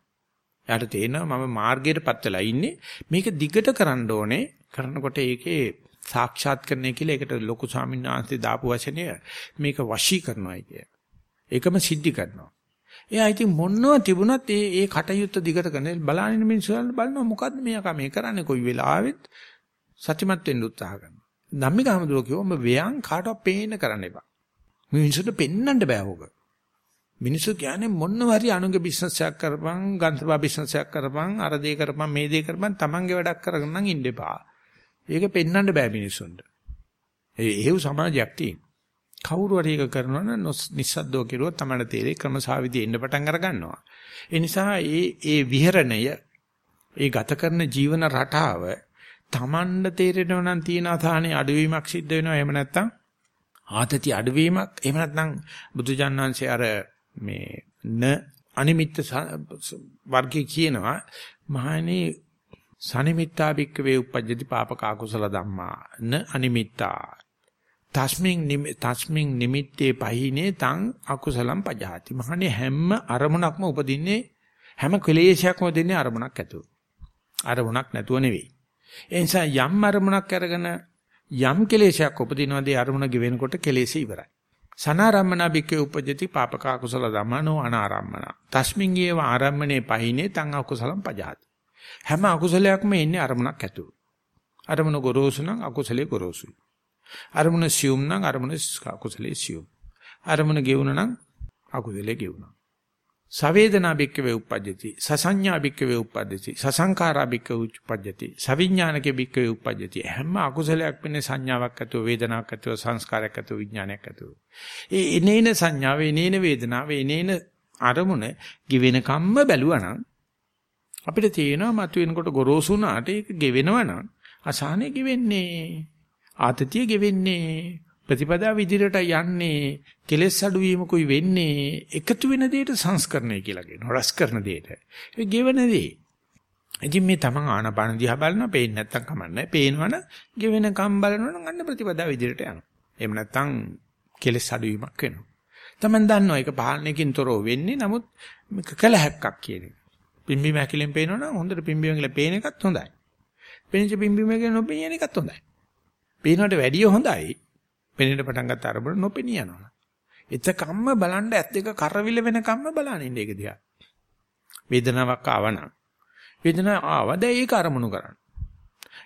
A: එයාට තේරෙනවා මම මාර්ගයටපත් වෙලා ඉන්නේ. මේක දිගට කරන්න ඕනේ. කරනකොට ඒකේ සාක්ෂාත් කරන්නේ කියලා ඒකට ලොකු ස්වාමීන් වහන්සේ දාපු වචනය මේක වශී කරනවායි කිය. ඒකම සිද්ධි කරනවා. එයා ඉතින් මොනව තිබුණත් ඒ ඒ කටයුත්ත දිගට කරන බලන්නේ මිනිස්සුන් බලනවා මොකද්ද මේක මේ කරන්නේ කොයි වෙලාවෙත් සත්‍යමත් වෙන්න උත්සාහ කරනවා. ධම්මික හමුදුර කිව්වා ඔබ ව්‍යං කාටවත් පේන්න කරන්න එපා. මිනිස්සුන්ට පෙන්වන්න බෑ ඕක. මිනිස්සු කියන්නේ මොනව හරි අනුගේ බිස්නස් එකක් කරපන්, ගන්තබා බිස්නස් එකක් කරපන්, අර දේ කරපන්, මේ දේ කරපන්, Tamange වැඩක් කරගෙන නම් ඉන්න එපා. ඒක පෙන්වන්න බෑ මිනිස්සුන්ට. ඒ හේව් සමාජයක් තියෙන. කවුරු හරි ඒක කරනවා නම් නිස්සද්දව කෙරුවොත් තමයි තේරෙයි ක්‍රමසාවිදි එන්න පටන් අර ගන්නවා. ඒ නිසා ඒ ඒ විහරණය ඒ ගත කරන ජීවන රටාව Tamanda තේරෙනවා නම් තියෙන අසහනේ අඩුවීමක් සිද්ධ වෙනවා. එහෙම නැත්නම් ආතති අඩුවීමක්. එහෙම නැත්නම් බුදුජානනාංශයේ අර මේ න අනිමිත්ත වර්ගයේ කියනවා මහණේ සනිමිත්තා භික්කවේ uppajjati papaka akusala dhamma න අනිමිත්තා. තස්මින් තස්මින් නිමිත්තේ පහිනේ තං අකුසලම් පජහති මහන්නේ හැම අරමුණක්ම උපදින්නේ හැම කෙලෙසයක්ම උපදින්නේ අරමුණක් ඇතුව. අරමුණක් නැතුව නෙවෙයි. ඒ නිසා යම් අරමුණක් අරගෙන යම් කෙලෙසයක් උපදිනවාදී අරමුණ ගෙවෙනකොට කෙලෙස ඉවරයි සනාරම්මනා බික්කේ උපජ්ජති පාපක අකුසල ධම්මනෝ අනාරම්මන තස්මින් යේව ආරම්මනේ පහිනේ තං අකුසලම් පජහති හැම අකුසලයක්ම එන්නේ අරමුණක් ඇතුළු. අරමුණ ගොරෝසු නම් අකුසලේ ගොරෝසුයි. අරමුණ සියුම් නම් අරමුණ අකුසලේ සියුම්. අරමුණ ගෙවුන නම් අකුසලේ ගෙවුණා. සවේදනා බික්කවේ උප්පජ්ජති සසඤ්ඤා බික්කවේ උප්පජ්ජති සසංඛාරා බික්කවේ උප්පජ්ජති සවිඥානිකේ බික්කවේ උප්පජ්ජති හැම අකුසලයක් වෙන්නේ සංඥාවක් ඇතුව වේදනාවක් ඇතුව සංස්කාරයක් ඇතුව විඥානයක් ඇතුව. ඒ එනේන සංඥාව එනේන වේදනාව එනේන අරමුණ given කම්ම බැලුවනම් අපිට තේනවා මතුවෙනකොට ගොරෝසු වුණාට ඒක ගෙවෙනවා නම් අසහනෙ ගෙවෙන්නේ ආතතිය ගෙවෙන්නේ ප්‍රතිපදා විදිහට යන්නේ කෙලෙස් අඩුවීමකුයි වෙන්නේ එකතු වෙන දෙයට සංස්කරණය කියලා කියනවා රස කරන දෙයට ඒ ගෙවෙන දේ ඉතින් මේ තමන් ආනපාන දිහා බලනවා පේන්නේ නැත්තම් කමන්නේ පේනවනම් ගෙවෙන කම් බලනවනම් අන්න ප්‍රතිපදා විදිහට යනවා එහෙම නැත්තම් කෙලෙස් අඩුවීමක් වෙනවා තමන් දන්නවා ඒක පාලනයකින් තොරව වෙන්නේ නමුත් කළ හැක්කක් කියන එක පිම්බීම හැකිලෙන් පේනවනම් හොඳට පිම්බීම කියලා පේන එකත් හොඳයි. පෙනිච්ච පිම්බීම කියලා නොපෙනියන එකත් හොඳයි. පේනවට වැඩිය හොඳයි. පෙනෙන්න පටන් ගත්ත අරමුණ නොපෙනිය යනවා. එතකම්ම බලන්න ඇත් දෙක කරවිල වෙනකම්ම බලන්න ඉන්න ඒක දිහා. වේදනාවක් ආවනම් වේදනාව ආව දැන් ඒක අරමුණු කරන්න.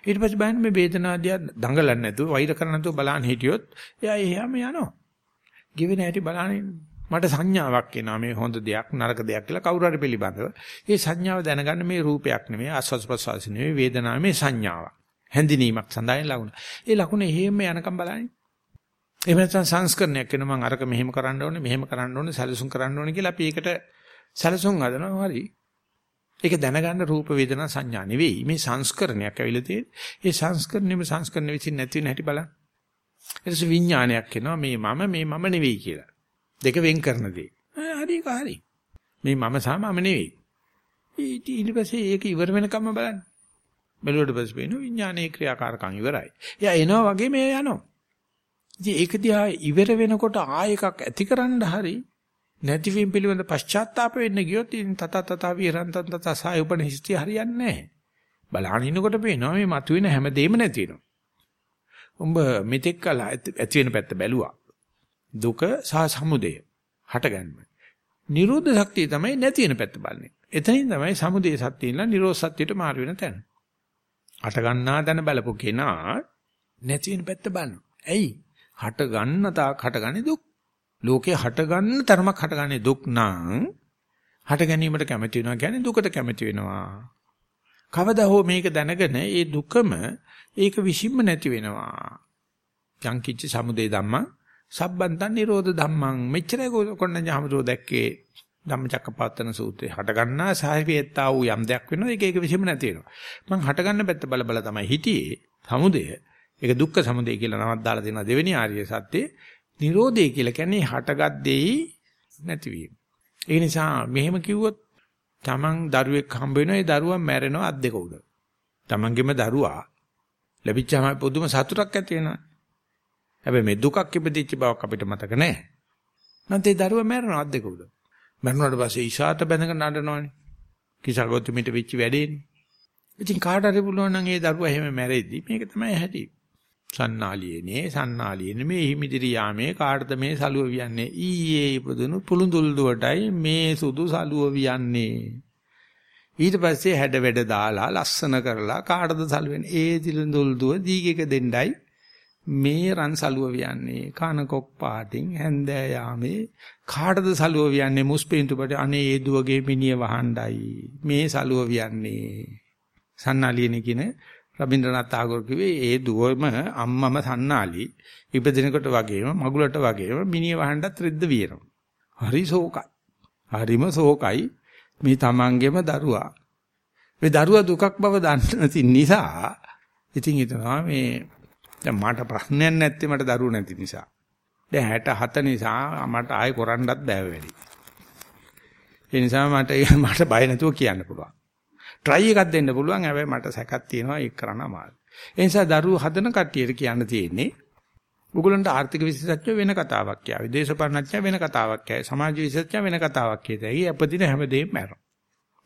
A: ඊට පස්සේ බලන්න මේ වේදනාව දිහා දඟලන්නේ නැතුව වෛර කරන්නේ නැතුව බලන්න හිටියොත් එයා එහෙම යනවා. ගෙවෙන හැටි බලන්න මට සංඥාවක් එනවා මේ හොඳ දෙයක් නරක දෙයක් කියලා කවුරු හරි පිළිබඳව. ඒ සංඥාව දැනගන්න මේ රූපයක් නෙමෙයි ආස්වාස් ප්‍රසවාස නෙමෙයි වේදනාව මේ සංඥාවක්. හැඳිනීමක් සඳහන් ලකුණ. ඒ ලකුණ එහෙම යනකම් බලන්නේ. එහෙම නැත්නම් සංස්කරණයක් වෙන මම අරක මෙහෙම කරන්න ඕනේ මෙහෙම කරන්න ඕනේ සැලසුම් කරන්න ඕනේ කියලා අපි ඒකට සැලසුම් හදනවා හරි. ඒක දැනගන්න රූප වේදනා සංඥා නෙවෙයි මේ සංස්කරණයක් ඇවිල්ලා තියෙන්නේ. ඒ සංස්කරණයම සංස්කරණ වෙච්ච නැති වෙන හැටි බලන්න. ඊට පස්සේ විඥානයක් එනවා මේ මම මේ මම නෙවෙයි කියලා. දෙක වෙන් කරන දේ. හරි ඒක හරි. මේ මම සහ මම නෙවෙයි. ඊට පස්සේ ඒක ඉවර වෙනකම්ම බලන්න. බැලුවට පස්සේ වෙන විඥානයේ ක්‍රියාකාරකම් ඉවරයි. එයා එනවා වගේ මේ යනවා. ඉතින් ඒක දිහා ඉවර වෙනකොට ආයෙකක් ඇතිකරන්න හරි නැතිවීම පිළිබඳ පශ්චාත්තාප වෙන්න ගියොත් ඉතින් තත තත විරන්තන් තත සායුපන හිස්තිය හරියන්නේ නැහැ. බලහන් ඉන්නකොට පේනවා මේ මතුවෙන හැමදේම නැති වෙනවා. උඹ මෙතෙක් කල ඇති වෙන පැත්ත බැලුවා. දුක සහ සමුදය හටගන්න. නිරෝධ ශක්තිය තමයි නැති වෙන පැත්ත බලන්නේ. එතනින් තමයි සමුදය සත්‍යයලා නිරෝධ සත්‍යයට මාරු වෙන තැන. හට ගන්නා දන බලපු කෙනා නැති වෙන පැත්ත බලනවා. ඇයි? හට ගන්න තාක් හටගන්නේ දුක්. ලෝකේ හට ගන්න තරමක් හටගන්නේ දුක් නම් හට ගැනීමට කැමති වෙනවා කියන්නේ දුකට කැමති වෙනවා. කවදා හෝ මේක දැනගෙන ඒ දුකම ඒක විසින්ම නැති වෙනවා. යංකිච්ච සමුදේ ධම්මං සබ්බන්තං නිරෝධ ධම්මං මෙච්චරයි කොණ්ණඤ්ඤ හමුදෝ දැක්කේ ධම්මචක්කපවත්තන සූත්‍රේ හට ගන්නා සාහිපියත්තා වූ යම් දෙයක් වෙනවා ඒක ඒක විසින්ම නැති වෙනවා. මං හට ගන්න පැත්ත බල බල තමයි හිටියේ. සමුදය. ඒක දුක්ඛ සමුදය කියලා නමක් දාලා දෙනවා දෙවෙනි ආර්ය සත්‍ය. නිරෝධය කියලා කියන්නේ හටගත් දෙයි නැතිවීම. ඒ නිසා මෙහෙම කිව්වොත් Taman දරුවෙක් හම්බ වෙනවා ඒ දරුවා මැරෙනවා අත් දෙක උඩ. Tamanගෙම දරුවා ලැබිච්චාම පුදුම සතුටක් ඇති වෙනවා. හැබැයි මේ දුකක් ඉපදිච්ච බවක් අපිට මතක නැහැ. නැත්නම් ඒ දරුවා මැරෙනවා අත් දෙක උඩ. මැරුණාට පස්සේ ඉෂාත බැඳගෙන නඩනවනේ. කිසගොතුමිට වෙච්ච වැඩේනේ. ඉතින් කාට හරි පුළුවන් නම් ඒ දරුවා එහෙම මැරෙද්දි මේක තමයි හැටි. සන්නාලියේනේ. සන්නාලියේනේ මේ හිමිදිරි යාමේ කාටද මේ සලුව වියන්නේ? ඊයේ ඉපදුණු පුළුඳුල් දුවටයි මේ සුදු සලුව වියන්නේ. ඊට පස්සේ හැඩ වැඩ දාලා ලස්සන කරලා කාටද සලුවෙන්නේ? ඒ දිලුඳුල් දුව දීගෙක දෙන්නයි මේ රන් සලුව වියන්නේ. කන කොක් පාටින් හැන්දෑ යාමේ කාටද සලුව වියන්නේ? මුස්පින්තු පිට අනේ ඒ දුවගේ මිනිය වහණ්ඩයි. මේ සලුව වියන්නේ. සන්නාලියනේ කියන රබින්ද්‍රනාත් tagore කිව්වේ ඒ දුවම අම්මම සන්නාලි ඉපදිනකොට වගේම මගුලට වගේම මිනිහ වහන්නත් රෙද්ද වියනවා. හරි ශෝකයි. හරිම ශෝකයි මේ තමන්ගේම දරුවා. මේ දරුවා දුකක් බව දන්න නිසා ඉතින් හිතනවා මේ දැන් මට ප්‍රශ්නයක් නැත්තේ මට දරුවෝ නැති නිසා. දැන් 67 නිසා මට ආයෙ කරන්නත් බෑ වැඩි. ඒ නිසා මට මට බය නැතුව කියන්න පුළුවන්. Try එකක් දෙන්න පුළුවන්. හැබැයි මට සැකක් තියෙනවා ඒක කරන්න අමාරුයි. ඒ නිසා දරුවෝ හදන කට්ටියට කියන්න තියෙන්නේ උගලන්ට ආර්ථික විශේෂඥ වෙන කතාවක් කියයි. දේශපාලනඥ වෙන කතාවක් කියයි. සමාජ විශේෂඥ වෙන කතාවක් කියයි. අපදින හැමදේම මැරෙනවා.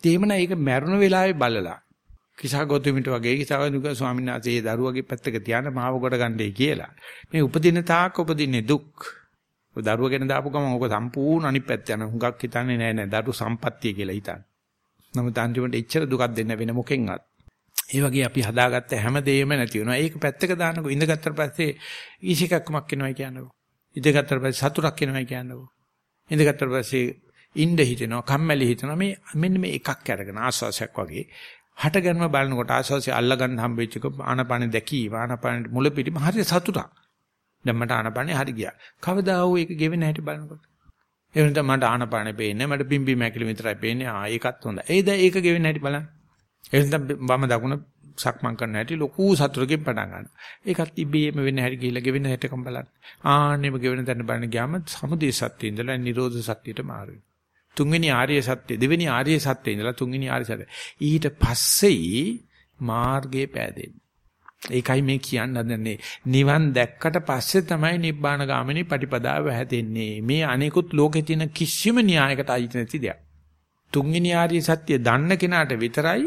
A: තේමන ඒක මැරුණ වෙලාවේ බලලා කිසා ගෞතමිට වගේ කිසාවනුක ස්වාමීන් වහන්සේ දරුවගේ පැත්තක තියාන මාව කොට ගන්නයි කියලා. මේ උපදින තාක් උපදින්නේ දුක්. ඔය දරුව ගැන දාපු ගමන් ඕක සම්පූර්ණ අනිත් පැත්ත යන හුඟක් හිතන්නේ නෑ නෑ දරු සම්පත්තිය කියලා හිතන්නේ. නමුත් අන්තිමට එච්චර දුකක් දෙන්න වෙන මොකෙන්වත්. ඒ වගේ අපි හදාගත්ත හැම දෙයක්ම නැති වෙනවා. ඒක පැත්තක දානකො ඉඳගත්තට පස්සේ ඊශිකක්කමක් එනවා කියන්නකො. ඉඳගත්තට පස්සේ සතුටක් එනවා කියන්නකො. ඉඳගත්තට පස්සේ ඉන්න හිතෙනවා, කම්මැලි හිතෙනවා. මේ මෙන්න මේ එකක් අරගෙන ආස්වාසයක් වගේ හටගන්ම බලනකොට ආස්වාසිය අල්ලගන්න හම්බෙච්ච එක ආනපාන දැකීම ආනපාන මුල පිටිම හරි සතුටක්. දැන් මට ආනපානේ හරි ගියා. කවදා හෝ ඒක ගෙවෙන හැටි බලනකොට ඒ වෙනත මට ආනපානෙ පේන්නේ මට පිම්බි මැකිලි විතරයි පේන්නේ. ආ ඒකත් හොඳයි. ඒ දැන් ඒක ගෙවෙන්න හැටි බලන්න. ඒ වෙනත වම දකුණ සක්මන් කරන හැටි ලොකු සතුටකින් පටන් ගන්නවා. ඒකත් ඉබේම වෙන්න හැටි ගිහිල්ලා ගෙවෙන්න හැටකම් බලන්න. ආන්නෙම ගෙවෙන තැන බලන්න ගියාම සමුදේ සත්‍ය ඉඳලා නිරෝධ සත්‍යයට මාරු තුන්වෙනි ආර්ය සත්‍ය දෙවෙනි ආර්ය සත්‍ය ඉඳලා තුන්වෙනි ආර්ය සත්‍ය. ඊට පස්සේ මාර්ගයේ පෑදෙන්නේ. ඒකයි මේ කියන්න හදන්නේ. නිවන් දැක්කට පස්සේ තමයි නිබ්බාන ගාමිනී පටිපදාව හැදෙන්නේ. මේ අනිකුත් ලෝකේ තියෙන කිසිම න්‍යායකට අයිති නැති දෙයක්. තුන්වෙනි ආර්ය සත්‍ය දන්න කෙනාට විතරයි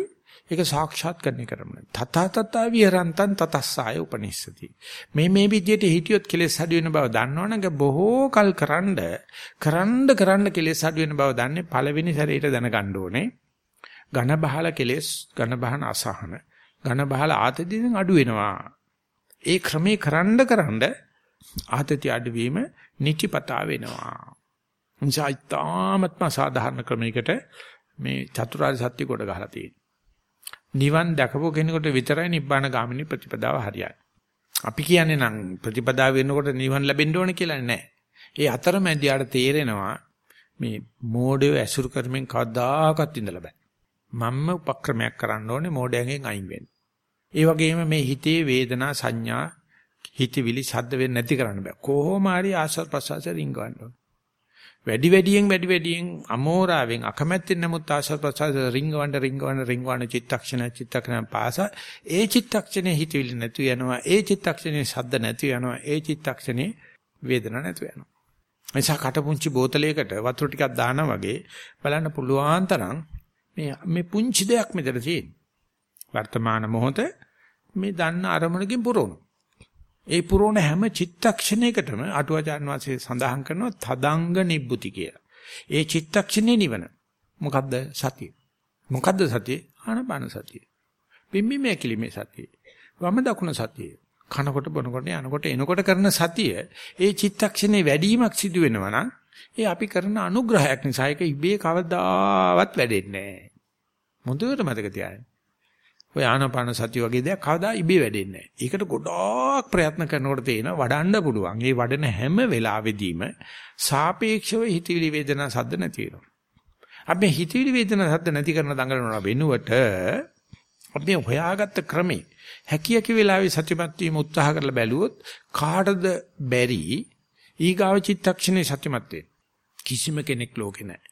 A: ඒක සාක්ෂාත් කරන්නේ කරන්නේ. තත තත විහරන්තං තතස්සාය උපනිස්සති. මේ මේ විදිහට හිටියොත් කෙලෙස් අඩු වෙන බව දන්නවනම් බොහෝ කල් කරන්ඩ කරන්ඩ කරන්ඩ කෙලෙස් අඩු වෙන බව දන්නේ පළවෙනි සැරේට දැනගන්න ඕනේ. ඝන බහල කෙලෙස් ඝන බහන අසහන ඝන බහල ආතතියෙන් අඩු වෙනවා. ඒ ක්‍රමේ කරන්න කරන්න ආතති අඩුවීම නිතිපතා වෙනවා. නිසා ඉතාමත්ම සාධාරණ ක්‍රමයකට මේ චතුරාර්ය සත්‍ය කොට ගහලා තියෙනවා. නිවන් දැකපු කෙනෙකුට විතරයි නිබ්බාන ගාමිනී ප්‍රතිපදාව හරියන්නේ. අපි කියන්නේ නම් ප්‍රතිපදාව වෙනකොට නිවන් ලැබෙන්න ඕනේ කියලා නෑ. ඒ අතරමැදියාට තේරෙනවා මේ මෝඩයෝ ඇසුරු කරමින් කවදාකවත් ඉඳලා බෑ. මම්ම උපක්‍රමයක් කරන්න ඕනේ මෝඩයන්ගෙන් අයින් වෙන්න. ඒ වගේම මේ හිතේ වේදනා සංඥා හිතවිලි ශබ්ද වෙන්නේ නැති කරන්න බෑ. කොහොම හරි ආස්වාද ප්‍රසවාස රින්ගවන්න ඕනේ. වැඩි වැඩියෙන් වැඩි වැඩියෙන් අමෝරාවෙන් අකමැත්තෙන් නමුත් ආශ්‍රව ප්‍රසාර රිංගවන්න රිංගවන්න රිංගවන්න චිත්තක්ෂණ චිත්තක්ෂණ පාස ඒ චිත්තක්ෂණේ හිතවිලි නැතු යනවා ඒ චිත්තක්ෂණේ ශබ්ද නැතු යනවා ඒ චිත්තක්ෂණේ වේදනා නැතු යනවා එනිසා කටපුංචි බෝතලයකට වතුර ටිකක් දානවා වගේ බලන්න පුළුවන් තරම් මේ මේ පුංචි දෙයක් මෙතන තියෙන වර්තමාන මොහොත මේ දන්න අරමුණකින් පුරවනවා ඒ පුරෝණ හැම චිත්තක්ෂණයකටම අටුවාචාන් වාසේ සඳහන් කරනවා තදංග නිබ්බුති කියලා. ඒ චිත්තක්ෂණේ නිවන. මොකද්ද සතිය? මොකද්ද සතිය? ආනපාන සතිය. පිම්බීමේ කිලිමේ සතිය. වම දකුණ සතිය. කනකොට බොනකොට යනකොට එනකොට කරන සතිය ඒ චිත්තක්ෂණේ වැඩිවීමක් සිදු වෙනවා නම් ඒ අපි කරන අනුග්‍රහයක් නිසා ඒක ඉබේ කවදාවත් වැඩෙන්නේ නැහැ. මොඳුර මතක තියාගන්න. ඔය ආනාපාන සතිය වගේ දෙයක් කවදා ඉබේ වෙඩෙන්නේ නැහැ. ඒකට ගොඩාක් ප්‍රයත්න කරනකොට තේන වඩන්න පුළුවන්. ඒ වඩන හැම වෙලාවෙදීම සාපේක්ෂව හිතවිලි වේදනා සද්ද නැති වෙනවා. අපි හිතවිලි වේදනා සද්ද නැති කරන දඟලනවා වෙනුවට අපි හොයාගත්ත ක්‍රමේ හැකියකි වෙලාවේ සත්‍යමත් වීම උත්සාහ කරලා බැලුවොත් කාටද බැරි ඊගාව චිත්තක්ෂණේ සත්‍යමත් වෙන්න. කිසිම කෙනෙක් ලෝකේ නැහැ.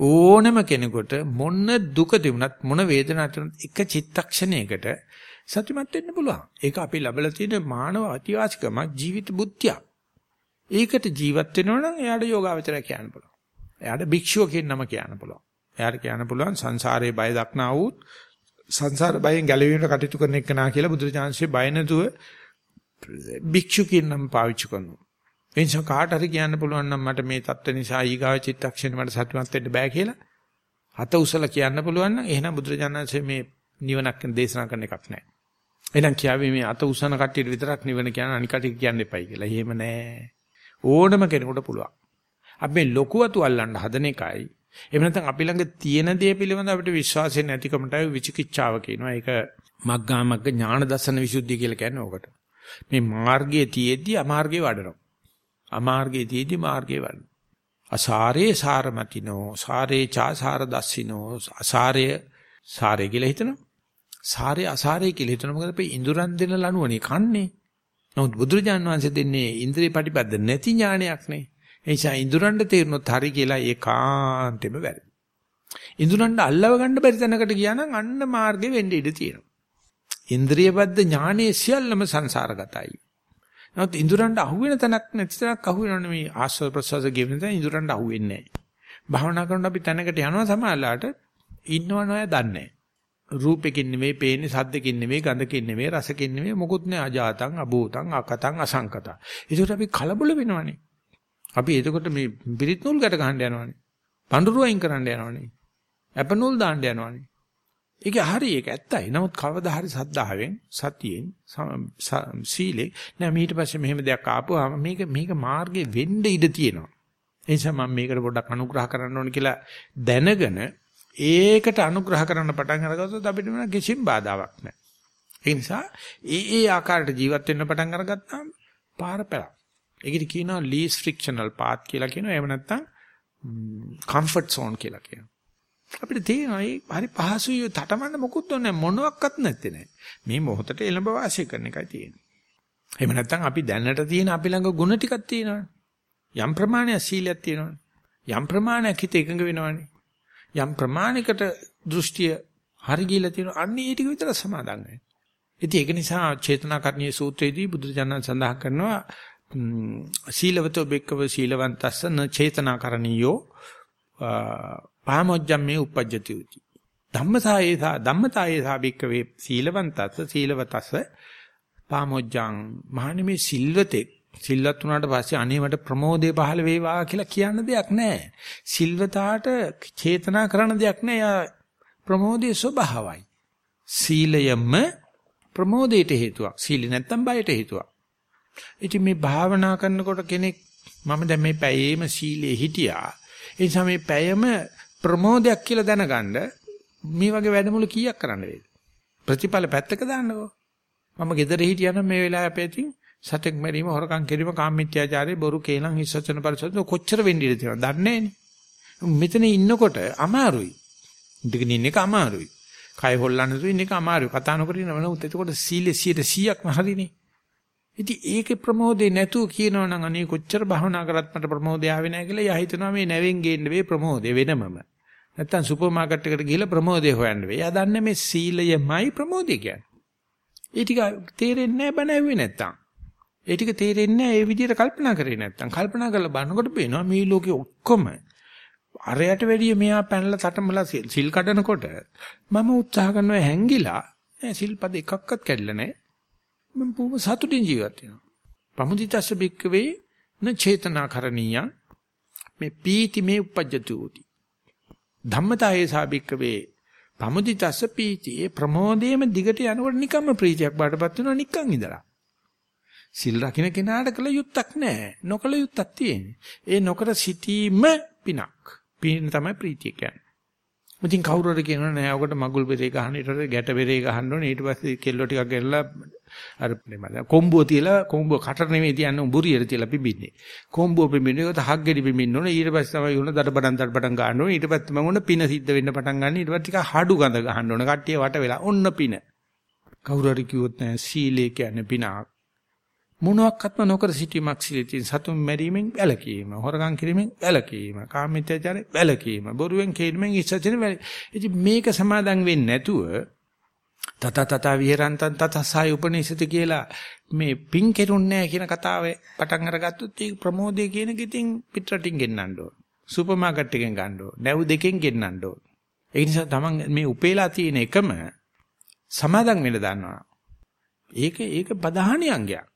A: ඕනම කෙනෙකුට මොන දුක තිබුණත් මොන වේදනාවක් තිබුණත් එක චිත්තක්ෂණයකට සතුටුමත් වෙන්න පුළුවන්. ඒක අපි ලැබලා තියෙන මානව අතිවාසිකම ජීවිත බුද්ධිය. ඒකට ජීවත් වෙනවා නම් එයාට යෝගාවචරය කියන්න පුළුවන්. එයාට භික්ෂුව කියන නම කියන්න පුළුවන්. එයාට කියන්න පුළුවන් සංසාරේ බය දක්නා වූ සංසාර බයෙන් ගැලවීමට කටයුතු කරන එක නා කියලා බුදුරජාන්සේ බය නැතුව භික්ෂු කියන නම පාවිච්චි කරනවා. එනිසා කාට හරි කියන්න පුළුවන් නම් මට මේ தත්ත්ව නිසා ඊගාව චිත්තක්ෂණය මට සතුටුමත් වෙන්න බෑ කියලා. හත උසලා කියන්න පුළුවන් නම් එහෙනම් බුදුරජාණන්සේ මේ නිවනක් දේශනා කරන එකක් නෑ. එහෙනම් කියාවේ මේ අත උසන කට්ටියට විතරක් නිවන කියන අනික කට්ටිය කියන්න එපයි කියලා. එහෙම නෑ. ඕනම කෙනෙකුට පුළුවන්. අපි මේ ලොකුවතු අල්ලන්න හදන එකයි. එහෙම නැත්නම් අපි ළඟ තියෙන දේ පිළිබඳ අපිට විශ්වාසය නැතිකමටයි විචිකිච්ඡාව කියනවා. ඒක මග්ගා මග්ග ඥාන දර්ශන විසුද්ධිය කියලා කියන්නේ ඕකට. මේ මාර්ගයේ තියේදී අමාර්ගයේ වඩනවා. අමාර්ගයේ තියේදී මාර්ගයේ වඩන. අසාරේ සාරමතිනෝ සාරේ චාසාර දස්සිනෝ අසාරය සාරේ කියලා හිතනවා. සාරේ අසාරේ කියලා හිතනවා මොකද අපි ඉඳුරන් දෙන ලණුවනේ කන්නේ. නමුත් බුදුරජාන් වහන්සේ දෙන්නේ ඉන්ද්‍රිය ප්‍රතිපද නැති ඥානයක් නේ. ඒ නිසා ඉඳුරන්ට තේරුනොත් හරි කියලා ඒකාන්තෙම වැරදි. ඉඳුරන්ට අල්ලව ගන්න බැරි තැනකට ගියා නම් අන්න මාර්ගෙ වෙන්න ඉඩ තියෙනවා. ඉන්ද්‍රියබද්ධ ඥානයේ සියල්ලම සංසාරගතයි. නමුත් ඉඳුරන්ට අහුවෙන තැනක් නැති තැනක් අහුවෙනවනේ මේ ආස්වාද ප්‍රසවාස ගෙවෙන තැන ඉඳුරන්ට අහුවෙන්නේ නැහැ. භාවනා කරනකොට අපි තැනකට යනවා සමහරලාට ඉන්නව නෑ දන්නේ රූපෙකින් නෙමෙයි පේන්නේ සද්දකින් නෙමෙයි ගඳකින් නෙමෙයි රසකින් නෙමෙයි මොකුත් නෑ අජාතං අභූතං අකතං අසංකතං. ඒකට අපි කලබල වෙනවනේ. අපි එතකොට මේ පිරිත් නූල් ගැට ගහන්න යනවනේ. පඳුරු අයින් කරන්න යනවනේ. අප නූල් දාන්න යනවනේ. ඒක හරි ඒක ඇත්තයි. නමුත් කවදා හරි සද්ධාවෙන් සතියෙන් සීලේ නෑ ඊට පස්සේ මෙහෙම දෙයක් ආපුවාම මේක මේක මාර්ගේ වෙන්න ඉඩ තියෙනවා. ඒ නිසා මම මේකට පොඩ්ඩක් අනුග්‍රහ කරන්න ඕන කියලා දැනගෙන ඒකට අනුග්‍රහ කරන්න පටන් අරගත්තොත් අපිට වෙන කිසිම බාධාවක් නැහැ. ඒ නිසා ඒ ඒ ආකාරයට ජීවත් වෙන්න පටන් අරගත්තාම පාර පැලක්. ඒකට කියනවා least frictional path කියලා කියනවා. එහෙම නැත්නම් comfort zone කියලා කියනවා. අපිට තේරෙනවා මේ හරි පහසුයි තටමන්න මොකුත් ඕනේ මොනවත් නැත්තේ නෑ. මේ මොහොතට එළඹ වාසය කරන එකයි තියෙන්නේ. එහෙම නැත්නම් අපි දැනට තියෙන අපි ළඟ ಗುಣ ටිකක් තියෙනවනේ. යම් ප්‍රමාණයක් සීලයක් තියෙනවනේ. යම් ප්‍රමාණයක් හිත එකඟ වෙනවනේ. යම් ප්‍රමාණයකට දෘෂ්ටිය හරි ගිලා තියෙනවා. අන්න ඒ ටික විතර සමාදන් වෙන්න. ඉතින් ඒක නිසා චේතනාකරණීය සූත්‍රයේදී බුදුරජාණන් සඳහන් කරනවා සීලවතෝ බෙක්කව සීලවන්තස්ස න චේතනාකරණීයෝ පාමොජ්ජම් මේ uppajjati uti. ධම්මසායේසා ධම්මතායේසා බික්කවේ සීලවන්තස්ස සීලවතස්ස පාමොජ්ජං මහණෙමේ සිල්වතෙක් සිල්වත් වුණාට පස්සේ අනේ මට ප්‍රමෝදේ පහළ වේවා කියලා කියන්න දෙයක් නැහැ. සිල්වතාට චේතනා කරන දෙයක් නැහැ. යා ප්‍රමෝදේ ස්වභාවයි. සීලයම ප්‍රමෝදයට හේතුවක්. සීල නැත්තම් බයට හේතුවක්. ඉතින් මේ භාවනා කරනකොට කෙනෙක් මම දැන් මේ පැයේම සීලේ හිටියා. ඒ නිසා මේ පැයම ප්‍රමෝදයක් කියලා දැනගන්න මේ වගේ වැඩමුළු කීයක් කරන්න වේද? ප්‍රතිඵල පැත්තක දාන්නකෝ. මම ගෙදර හිටියනම් මේ වෙලාවේ අපේටින් සතෙක් මරීම හොරකම් කිරීම කාමමිත්‍යාචාරය බොරු කේලම් හිස්සචන පරිසද කොච්චර වෙන්නේ ඉඳී තියෙනවද දන්නේ මෙතන ඉන්නකොට අමාරුයි. ඉඳගෙන ඉන්න එක අමාරුයි. කය හොල්ලන්න තු ඉන්න එක අමාරුයි. කතා නොකර ඉන්නවනේ උත් එතකොට සීලේ 100%ක්ම හරිනේ. ඉතින් ඒකේ ප්‍රමෝදේ නැතුව කියනවනම් අනේ කොච්චර භවනා කරත් මට ප්‍රමෝදය ආවේ නැහැ කියලා එයා හිතනවා මේ නැවෙන් ගේන්න වේ ප්‍රමෝදේ වෙනමම. නැත්තම් සුපර් මාකට් එකට ගිහලා ප්‍රමෝදේ හොයන්න වේ. එයා දන්නේ මේ සීලයමයි ප්‍රමෝදේ කියන්නේ. ඒ ටික තේරෙන්නේ නැහැ බණ ඇහුවේ නැත්තම්. ඒ ටික තේරෙන්නේ නැහැ ඒ විදිහට කල්පනා කරේ නැත්තම්. කල්පනා කරලා බලනකොට පේනවා මේ ලෝකේ ඔක්කොම අරයට වැඩිය මෙයා පැනලා තටමලා සිල් කඩනකොට මම උත්සාහ කරනවා හැංගිලා නෑ සිල්පද එකක්වත් කැඩලා නෑ මම පුම සතුටින් ජීවත් වෙනවා. පමුදිතස්ස බික්කවේ න චේතනාකරණීය මේ පීති මේ උපජ්ජති උති. ධම්මතායේ සාබික්කවේ පමුදිතස්ස පීති ඒ ප්‍රමෝදයේම දිගට යනකොට නිකම්ම ප්‍රීතියක් බාටපත් වෙනවා නිකන් ඉඳලා. සිල් රකින්න කෙනාට කළ යුත්තක් නැහැ. නොකළ යුත්තක් තියෙන්නේ. ඒ නොකර සිටීම පිනක්. පින තමයි ප්‍රීතිය කියන්නේ. ඉතින් කවුරු හරි කියනවා නෑ ඔකට මගුල් බෙරේ ගහන්න ඊට පස්සේ ගැට බෙරේ ගහන්න ඕනේ. ඊට පස්සේ කෙල්ලෝ ටිකක් ගෙරලා අර කොම්බුව තියලා කොම්බුව කට නෙමෙයි තියන්නේ උඹුරියට තියලා පිබින්නේ කොම්බුව පිබින්නේ ඒකට හක් ගෙඩි පිබින්න ඕනේ. ඊට පස්සේ තමයි උන දඩබඩන් දඩබඩන් ගන්න ඕනේ. ඊට පස්සේ මම උන පින සිද්ධ වෙන්න පටන් ගන්න. ඊට පස්සේ ටිකක් හඩු ගඳ ගහන්න ඕනේ. කට්ටිය වට වෙලා ඔන්න පින. කවුරු හරි කිව්වොත් නෑ සීලේ කියන්නේ පිනක්. මොනවාක්වත්ම නොකර සිටීමක් සිලිතින් සතුන් මැරීමෙන් වැළකීම හොරගම් කිරීමෙන් වැළකීම කාමීත්‍යචාරයෙන් වැළකීම බොරුවෙන් කේීමෙන් ඉස්සචින වැළකීම. ඉතින් මේක සමාදන් වෙන්නේ නැතුව තත තත විහෙරන්තං තතසාය උපනිෂති කියලා මේ පින් කෙරුන්නේ නැහැ කියන කතාවේ පටන් අරගත්තොත් ඒ ප්‍රමෝදය කියන එක ඉතින් පිටරටින් ගෙන්නන්න ඕන. සුපර් මාකට් එකෙන් ගන්න ඕන. නැව් දෙකෙන් ගෙන්නන්න ඕන. ඒ නිසා තමන් මේ උපේලා තියෙන එකම සමාදන් වෙන්න දන්නවා. ඒක ඒක ප්‍රධාන අංගයක්.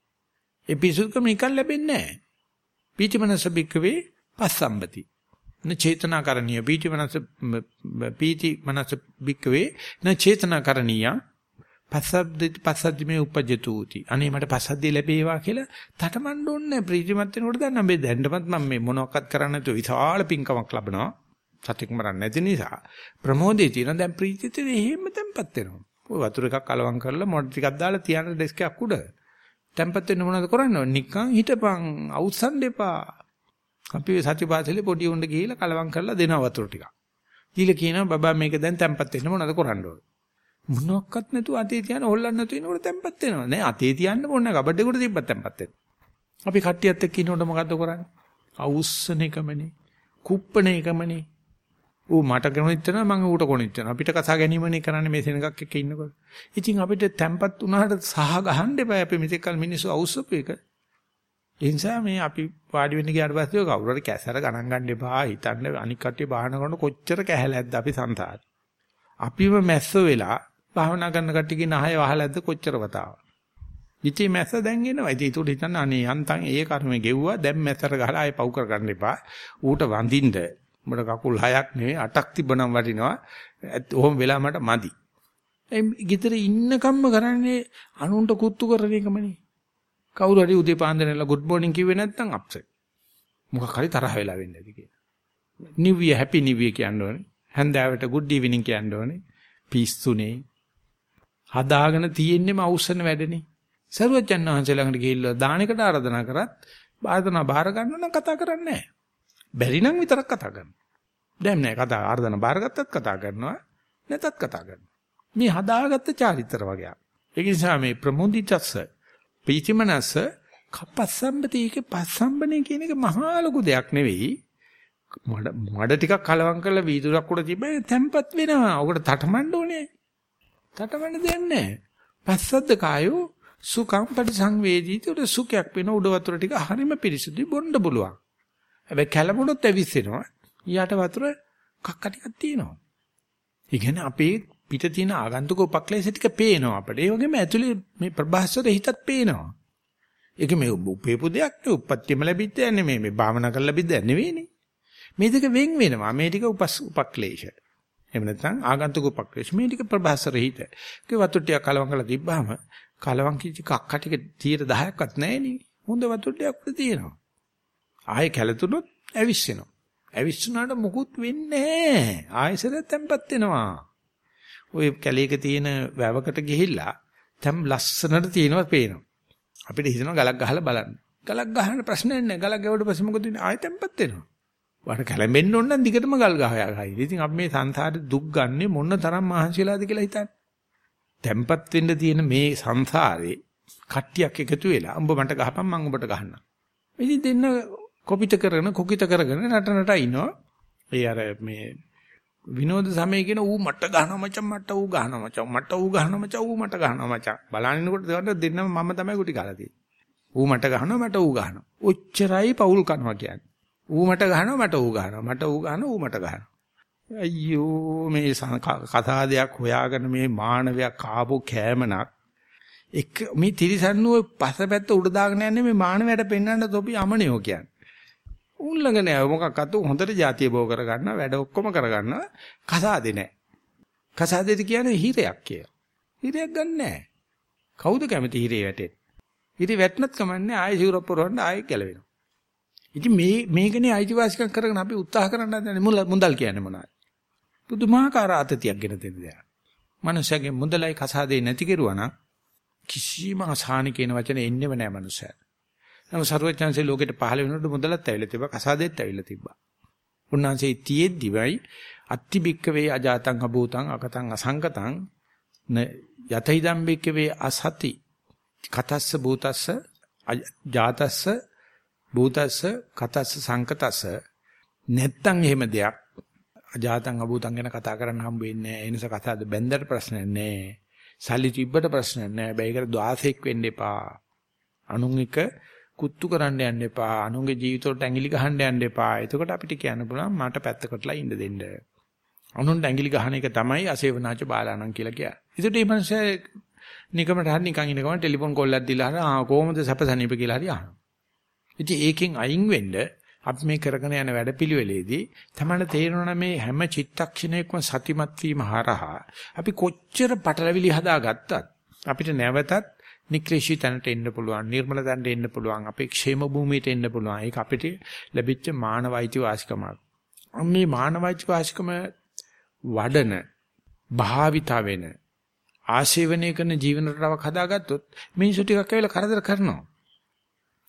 A: ඒ පිසුදුකම නිකන් ලැබෙන්නේ නැහැ. පීතිමනස බික්කවේ පස්සම්බති. න චේතනාකරණීය පීතිමනස පීති මනස බික්කවේ න චේතනාකරණීය පස්සද්දි පස්සද්දි මේ උපජ්ජතුති. අනේ මට පස්සද්දි ලැබේවා කියලා තටමඬ ඕනේ ප්‍රීතිමත් වෙනකොට දැන් මේ දැන්නමත් මම මේ මොනවක්වත් කරන්න නැතුව විශාල පිංකමක් ලබනවා. සත්‍යක් මරන්න නැති නිසා ප්‍රමෝදේ තියෙන දැන් ප්‍රීතිත එහෙම තැම්පත් වෙනවා. ඔය වතුර එකක් කලවම් කරලා මොඩ ටිකක් දාලා තියන ඩෙස්ක් එකක් උඩ tempat වෙන්න මොනවද කරන්නේ? නිකන් හිටපන් අවුස්සන් දෙපා. අපි සතිපාසලේ පොඩි උණ්ඩ ගිහිල්ලා කලවම් කරලා දෙනවා වතුර ටිකක්. ඊළ කියනවා බබා මේක දැන් tempat වෙන්න මොනවද කරන්න ඕන? මොනක්වත් නැතුව අතේ තියන හොල්ලන්න නැතුව ඉනකොට tempat වෙනවා. නෑ අතේ තියන්න ඕනේ කබඩ් එකට තිබ්බත් tempat වෙනවා. අපි කට්ටියත් එක්ක ඉන්නකොට මොකද්ද කරන්නේ? අවුස්සන එකමනේ. කුප්පණ එකමනේ. ඌ මට කොනෙත් වෙනවා මම ඌට කොනෙත් වෙනවා. අපිට කසා ගැනීමනේ කරන්නේ මේ සෙනගක් එක්ක ඉන්නකොට. ඉතින් අපිට තැම්පත් වුණාට සහ ගහන්න එපා. අපි මෙතෙක් කල මිනිස්සු අවුස්සපු එක. ඒ නිසා මේ අපි වාඩි වෙන්න ගියාට පස්සේ කවුරු හරි කැසර ගණන් ගන්න එපා. හිතන්න අනික් කට්ටිය බාහන කරන කොච්චර කැහැලැද්ද අපි සංසාරේ. අපිව මැස්ස වෙලා භාවනා කරන කට්ටියගේ නහය වහලද්ද කොච්චර වතාවක්. ඉතින් මැස්ස දැන් එනවා. ඉතින් ඒකට හිතන්න අනේ යන්තම් ඒ කර්මෙ ගෙව්වා. දැන් මැස්සට ගහලා ආයේ පව් කර ගන්න එපා. ඌට වඳින්න උඹට කකුල් හයක් නෙවෙයි අටක් තිබ්බනම් වටිනවා. ඔහොම වෙලා මට මදි. ඒ ගෙදර ඉන්නකම්ම කරන්නේ අනුන්ට කුත්තු කරන එකමනේ. කවුරු හරි උදේ පාන්දරේලා good morning කිව්වේ නැත්නම් අප්සෙට්. මොකක් හරි තරහ වෙලා වෙන්නේ නැති කියලා. new year happy new year කියන්න ඕනේ. හැන්දෑවට good evening කියන්න ඕනේ. පිස්සුනේ. හදාගෙන තියෙන්නේම අවුස්සන වැඩනේ. සරුවච්චන් වහන්සේ ළඟට ගිහිල්ලා දානකට ආරාධනා කරත් ආරාධනා බාර ගන්න නම් කතා කරන්නේ නැහැ. බැරි නම් විතරක් කතා කරනවා. දැන් නෑ කතා ආර්ධන බාරගත්තත් කතා කරනවා නැතත් කතා කරනවා. මේ හදාගත්ත චාරිත්‍ර වගේ. ඒ නිසා මේ ප්‍රමුදිතස්ස පීතිමනස කපස්සම්බතීකේ පස්සම්බනේ කියන එක මහා ලොකු දෙයක් නෙවෙයි. මඩ මඩ ටිකක් කලවම් කරලා වීදුරක් උඩ තිබ්බේ තැම්පත් වෙනවා. ඔකට තටමඬ ඕනේ. තටමඬ දෙන්නේ නැහැ. පස්සද්ද කායෝ සුඛං පරිසංවේදීති උඩ සුඛයක් වෙන උඩ වතුර ටික හරිම පිරිසුදුයි බොන්න පුළුවන්. හැබැයි කැළඹුණොත් ඇවිස්සෙනවා. ඊයට වතුර කක්ක ටිකක් තියෙනවා. ඒ කියන්නේ අපේ පිට තියෙන ආගන්තුක උපක්ලේශ ටික පේනවා අපිට. ඒ වගේම ඇතුලේ මේ ප්‍රභාස්වර හිතත් පේනවා. ඒක මේ උපේපු දෙයක් නෙවෙයි. උපත්තියම ලැබිච්ච යන්නේ මේ මේ භාවනා කරලා ලැබිච්ච නෙවෙයිනේ. මේ දෙක වෙන් වෙනවා. මේ ටික උපස් උපක්ලේශ. එහෙම නැත්නම් ආගන්තුක උපක්ලේශ. මේ ටික ප්‍රභාස්වර හිත. ඒක වතුර ටික කලවම් කරලා තිබ්බාම කලවම් කිච්ච කක්ක ටික 10ක්වත් නැහැ නේ. හොඳ වතුර ටිකක් උඩ තියෙනවා. ආයෙ කැළතුනොත් ඇවිස්සෙනවා. ඇවිස්සුනාට මුකුත් වෙන්නේ නැහැ. ආයෙසර තැම්පත් වෙනවා. ওই කැලේක තියෙන වැවකට ගිහිල්ලා තැම් ලස්සනට තියෙනවා පේනවා. අපිට හිතෙනවා ගලක් ගහලා බලන්න. ගලක් ගහන්න ප්‍රශ්නයක් නැහැ. ගලක් ගැවුවට පස්සේ මොකද වෙන්නේ? ආයෙ තැම්පත් වෙනවා. වට කැළඹෙන්න ඕන නම් දිගටම ගල් ගහයා ගහයි. ඉතින් අපි මේ සංසාරේ දුක් ගන්නෙ මොන තරම් මහන්සිලාද කියලා හිතන්න. තැම්පත් වෙන්න තියෙන මේ සංසාරේ කට්ටියක් එකතු වෙලා උඹ මට ගහපන් මම උඹට ගහන්නම්. ඉතින් දෙන්න කොපිට කරගෙන කොකිත කරගෙන නට නට ඉනවා. ඒ අර මේ විනෝද සමය කියන ඌ මට ගහනවා මචං මට ඌ ගහනවා මචං මට ඌ ගහනවා මචං ඌ මට ගහනවා මචං බලන්නකොට දෙන්නම මම තමයි කුටි කාලා තියෙන්නේ. ඌ මට ගහනවා මට ඌ ගහනවා. ඔච්චරයි පවුල් කනවා කියන්නේ. ඌ මට ගහනවා මට ඌ ගහනවා මට ඌ ගහනවා ඌ මට ගහනවා. අයියෝ මේ කතා දෙයක් හොයාගෙන මේ මානවයක් ආපු කෑමනක් එක මේ තිරිසන්නුව පසපැත්ත උඩ දාගෙන යන්නේ මේ මානවයට පෙන්වන්න තොපි අමනියෝ කියන්නේ. උන් ළඟ නෑ මොකක්වත් හොඳට જાතිය බෝ කරගන්න වැඩ ඔක්කොම කරගන්න කසාදේ නෑ. කසාදේද කියන්නේ හිරයක් කියලා. හිරයක් ගන්න නෑ. කවුද කැමති හිරේ වැටෙන්නේ? හිරේ වැටුණත් කමන්නේ ආයෙ සිවුරක් පොරවන්න ආයෙ ගැලවෙනවා. ඉතින් මේ මේකනේ අයිතිවාසිකම් කරගෙන අපි උත්සාහ කරන්න හදන්නේ මුදල් කියන්නේ මොනවද? පුදුමාකාර ආතතියක් ගෙන දෙන්න දෙයක්. මනුෂයාගේ මුදලයි කසාදේ නැති කෙරුවා නම් කිසිම අසහන කියන වචනේ එන්නේම නැහැ මනුෂයා. නමුත් සරුවචාන්සේ ලෝකෙට පහළ වෙනකොට මුදලත් ඇවිල්ලා තිබ්බා කසාදෙත් ඇවිල්ලා තිබ්බා. උන්වහන්සේ තියෙද්දිවයි අත්තිබික්ක වේ අජාතං අභූතං අකතං අසංකතං යතයිදම් බික්ක වේ අසති කතස්ස භූතස්ස ජාතස්ස භූතස්ස කතස්ස සංකතස්ස නැත්තම් එහෙම දෙයක් අජාතං අභූතං ගැන කතා කරන්න හම්බ වෙන්නේ නැහැ. ඒ නිසා කතාවද බැන්දට ප්‍රශ්නයක් නැහැ. සල්ලි තිබ්බට ප්‍රශ්නයක් නැහැ. බැයිකට 16ක් වෙන්න එපා. අනුන් එක කුත්තු කරන්න යන්න එපා. අනුන්ගේ ජීවිතවලට ඇඟිලි ගහන්න යන්න එපා. එතකොට අපිට කියන්න පුළුවන් මට පැත්තකටලා ඉන්න දෙන්න. අනුන්ට ඇඟිලි ගහන එක තමයි අසේවනාච බාලාණන් කියලා කියන්නේ. ඒකට මේ මනුස්සයා නිකමට හරි නිකන් ඉනකම ටෙලිෆෝන් කෝල් එකක් දීලා හරි ආ කොහොමද සැපසනීප කියලා හරි අහනවා. ඉතින් ඒකෙන් අයින් වෙන්න අපි මේ කරගෙන යන වැඩපිළිවෙලේදී තමයි තේරෙනවා මේ හැම චිත්තක්ෂණයකම සතිමත් වීම හරහා අපි කොච්චර පටලවිලි හදාගත්තත් අපිට නැවතත් නික්‍රේෂී තැනට එන්න පුළුවන් නිර්මල තැනට එන්න පුළුවන් අපේ ക്ഷേම භූමියට එන්න පුළුවන් ඒක අපිට ලැබිච්ච මානවයිති වාසිකමක් මේ මානවයිති වාසිකම වඩන භාවිතා වෙන ආශේවනය කරන ජීවන රටාවක් හදාගත්තොත් මිනිස්සු ටිකක් ඇවිල්ලා කරදර කරනවා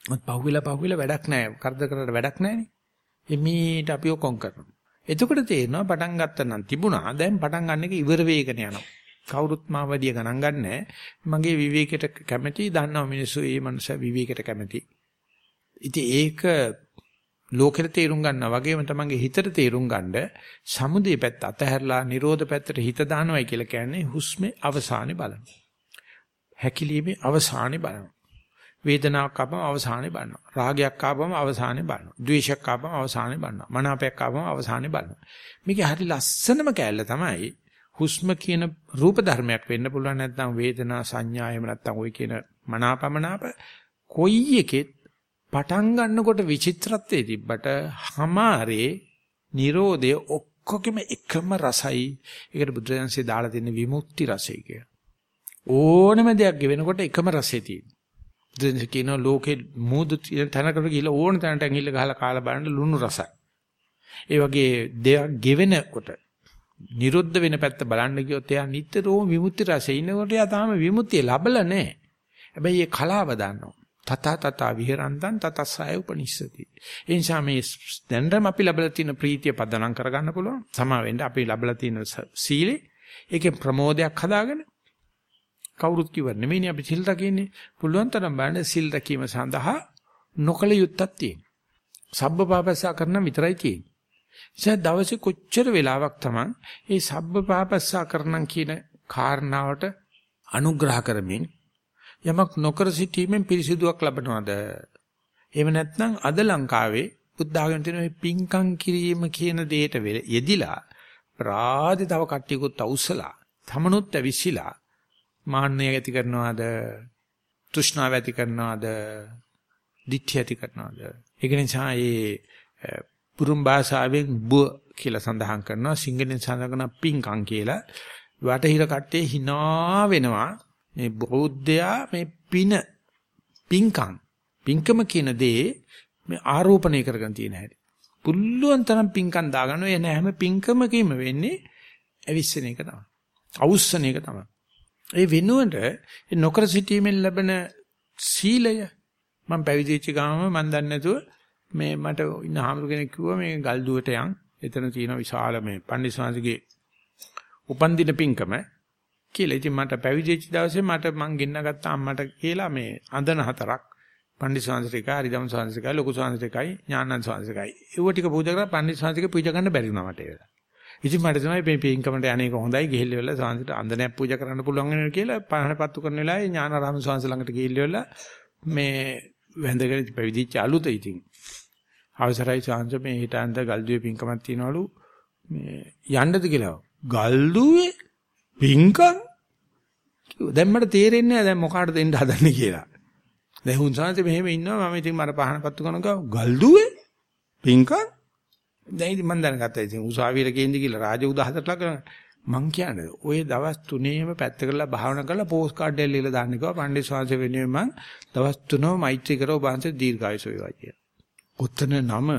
A: මොකද පහුවෙලා පහුවෙලා වැඩක් නැහැ. කරදර කරලා වැඩක් නැහැනේ. එමීට අපි ඔකොන් කරනවා. එතකොට තේරෙනවා පටන් ගත්ත නම් තිබුණා. දැන් පටන් ගන්න එක ඉවර වේගන යනවා. කවුරුත් මාවදිය ගණන් ගන්නෑ. මගේ විවේකයට කැමැති දන්නවා මිනිස්සු ඒ මනුස්සයා විවේකයට කැමැති. ඉතින් ඒක ලෝකෙට තේරුම් ගන්නවා වගේම තමන්ගේ හිතට තේරුම් ගන්න සමුදේ පැත්ත අතහැරලා නිරෝධ පැත්තට හිත දානවයි කියලා කියන්නේ හුස්මේ අවසානේ බලන. හැකිලීමේ අවසානේ බලන. වේදනාවක් ආපම අවසානේ බලනවා. රාගයක් ආපම අවසානේ බලනවා. ද්වේෂයක් ආපම අවසානේ බලනවා. මනාපයක් ආපම අවසානේ බලනවා. මේකේ හරි ලස්සනම කෑල්ල තමයි හුස්ම කියන රූප ධර්මයක් වෙන්න පුළුවන් නැත්නම් වේදනා සංඥා එහෙම නැත්නම් ওই කියන මනාපමනාප කොයි එකෙත් පටන් ගන්නකොට විචිත්‍රත්වයේ තිබ්බට හමාරේ Nirodhe ඔක්කොගෙම එකම රසයි. ඒකට බුදුරජාන්සේ දාලා තියෙන විමුක්ති රසය කිය. ඕනම දෙයක් ගෙවෙනකොට එකම රසය තියෙනවා. දෙන්න කියන ලෝකේ මූදු තැනකට ගිහිල්ලා ඕන තැනට ඇඟිල්ල ගහලා කාලා බලන්න ලුණු රසයි. ඒ වගේ දෙයක් ගෙවෙනකොට නිරුද්ධ වෙන පැත්ත බලන්න ගියොත් එයා නිතරම විමුක්ති රසයේ ඉන්නකොට එයා තාම විමුක්තිය ලැබලා නැහැ. හැබැයි ඒ කලාව දන්නවා. තත තත විහෙරන්තං තතස්සය උපනිස්සති. ඒ නිසා මේ දැනටම අපි ලැබලා තියෙන ප්‍රීතිය පදනම් කරගන්න පුළුවන්. සමා වෙන්න අපි ලැබලා තියෙන සීලේ ඒකේ ප්‍රමෝදයක් හදාගෙන කවුරුත් කිව්ව නෙමෙයිනේ අපි සිල් රකින්නේ. පුළුවන් තරම් බලන්න සිල් රැකීම සඳහා නොකල යුත්තක් තියෙනවා. සබ්බපාපස්සා කරන විතරයි තියෙන්නේ. ඉතින් දවසේ කොච්චර වෙලාවක් Taman මේ සබ්බපාපස්සා කරනම් කියන කාරණාවට අනුග්‍රහ කරමින් යමක් නොකර සිටීමෙන් පිරිසිදුවක් ලබනවද? එහෙම නැත්නම් අද ලංකාවේ බුද්ධ ආගම තියෙන මේ පිංකම් කිරීම කියන දෙයට යෙදිලා ප්‍රාදි තව කට්ටියකුත් අවුස්සලා තමනුත් ඇවිස්සලා මාන්නය ඇති කරනවාද? තෘෂ්ණාව ඇති කරනවාද? දිත්‍ය ඇති කරනවාද? ඒක නිසා මේ පුරුම් භාෂාවෙන් බුව කියලා සඳහන් කරනවා සිංහලෙන් සඳහන් කරන පිංකම් කියලා වටහිර කට්ටිය hina වෙනවා මේ බෞද්ධයා මේ පින පිංකම් පිංකම කියන දේ මේ ආරෝපණය කරගෙන තියෙන හැටි. පුල්ලුවන් තරම් පිංකම් දාගන්න එන හැම පිංකමකීම වෙන්නේ ඇවිස්සන එක තමයි. අවුස්සන එක තමයි. ඒ වෙනුවට නොකර සිටීමෙන් ලැබෙන සීලය මම පැවිදි වෙච්ච ගාම මම දන්නේ නැතුව මේ මට ඉන්න හාමුදුර කෙනෙක් කිව්වා මේ ගල්දුවට යන් එතන තියෙන විශාල මේ පන්දිස්වාංශගේ උපන්දින පිංකම කියලා. ඉතින් මට පැවිදි වෙච්ච දවසේ මට මං ගෙන්නගත්ත අම්මට කියලා මේ අඳන හතරක් පන්දිස්වාංශිකයි, හරිදම් ස්වාංශිකයි, ලොකු ස්වාංශිකයි, ඥානන් ස්වාංශිකයි. ඒව ටික පූජා කරලා පන්දිස්වාංශික පූජා කරන්න බැරි වුණා මට ඒක. ඉතින් මට තමයි මේ පින්කමට යන්නේක හොඳයි ගිහිල්ල වෙලා ස්වාංශිට අඳනයක් පූජා කරන්න පුළුවන් වෙනවා කියලා පහනපත්තු කරන වෙලාවේ ඥානාරාම ස්වාංශ ළඟට ගිහිල්ල වෙලා මේ වැඳගෙන පැවිදිච්ච අලුත ඉතින් අවසරයි ස්වාංශ මේ හිතාන්ත ගල්දුවේ පින්කමක් තියනවලු. මේ යන්නද කියලා. ගල්දුවේ පින්කම්? දැන් මට තේරෙන්නේ නැහැ දැන් මොකාටද දෙන්න හදන්නේ කියලා. දැන් හුන් ස්වාංශ මෙහෙම ඉන්නවා මම ඉතින් මට පහනපත්තු කරනවා ගල්දුවේ පින්කම්? දැන් ඉතින් මම දැනගත්තා ඉතින් උසාවියට ගේන්දි කියලා රාජ උදාහරණයක් කරන මං කියන්නේ ওই දවස් තුනේම පැත්ත කරලා භාවනා කරලා පෝස්ට් කාඩ් එකක් ලියලා දාන්න කිව්වා. පණ්ඩිත ස්වාමීන් වෙනුවෙන් මං දවස් තුනම මෛත්‍රී කරව බාන්සේ දීර්ඝායුෂ වේවා කියලා. ඔතන නම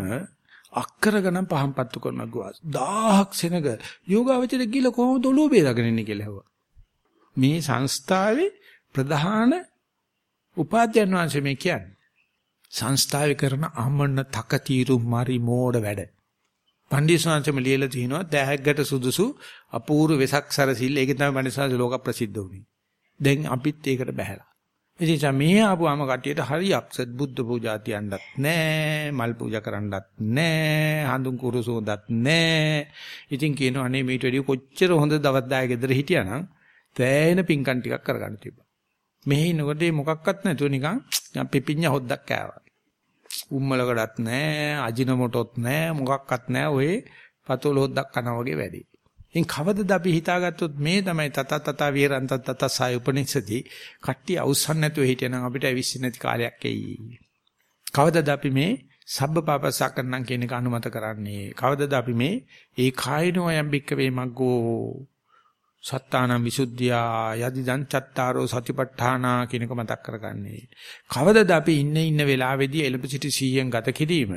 A: අක්කර ගණන් පහන් පත්තු කරන ගුවාස් 1000ක් සෙනග යෝගාවචරය ගිහලා කොහොමද ඔළුව බේරගෙන ඉන්නේ කියලා හුවා. මේ සංස්ථාවේ ප්‍රධාන උපාධ්‍යයන් වහන්සේ මේ කියන්නේ සංස්ථාවේ කරන අහමන්න තකතිරු මරි මෝඩ වැඩ. පණ්ඩිතසංශම ලියලා තිනවා දැහැග්ගට සුදුසු අපූර්ව වෙසක් සරසිල්ල ඒක තමයි පණ්ඩිතසංශ ලෝක ප්‍රසිද්ධ වුනේ. දැන් අපිත් ඒකට බහැලා. ඉතින් මේ ආපුවාම කට්ටියට හරි අප්සෙට් බුද්ධ පූජා තියන්නත් නෑ මල් පූජා කරන්නත් නෑ හඳුන් කුරුසෝදත් නෑ ඉතින් කියනවා අනේ මේට වැඩිය කොච්චර හොඳ දවස් 10 ගෙදර හිටියානම් තෑයෙන පිංකම් ටිකක් කරගන්න තිබ්බා මෙහි ඉනකොට මොකක්වත් නැතුව නිකන් පිපිඤ්ඤ හොද්දක් කෑවා උම්මලකටත් නැහැ, අජිනමොටොත් නැහැ, මොකක්වත් නැහැ. ඔය පතෝල හොද්දක් කනවා වගේ වැඩි. ඉතින් කවදද අපි හිතාගත්තොත් මේ තමයි තත තත විරන්ත තත සාය උපනිෂති කට්ටි අවසන් නැතුව හිටියනම් අපිට ඇවිස්සෙන්නේ නැති කාලයක් එයි. කවදද අපි මේ සබ්බ පාපසකරණම් කියන එක අනුමත කරන්නේ? කවදද අපි මේ ඒ කායනෝ යම් බික්ක වේ මග්ගෝ සත්තානම් විසුද්ධියා යදිදං චත්තාරෝ සතිපට්ඨානා කියනක මතක් කරගන්නේ. කවදද අපි ඉන්න ඉන්න වෙලාවේදී එලඹ සිටි 100න් ගත කිරීම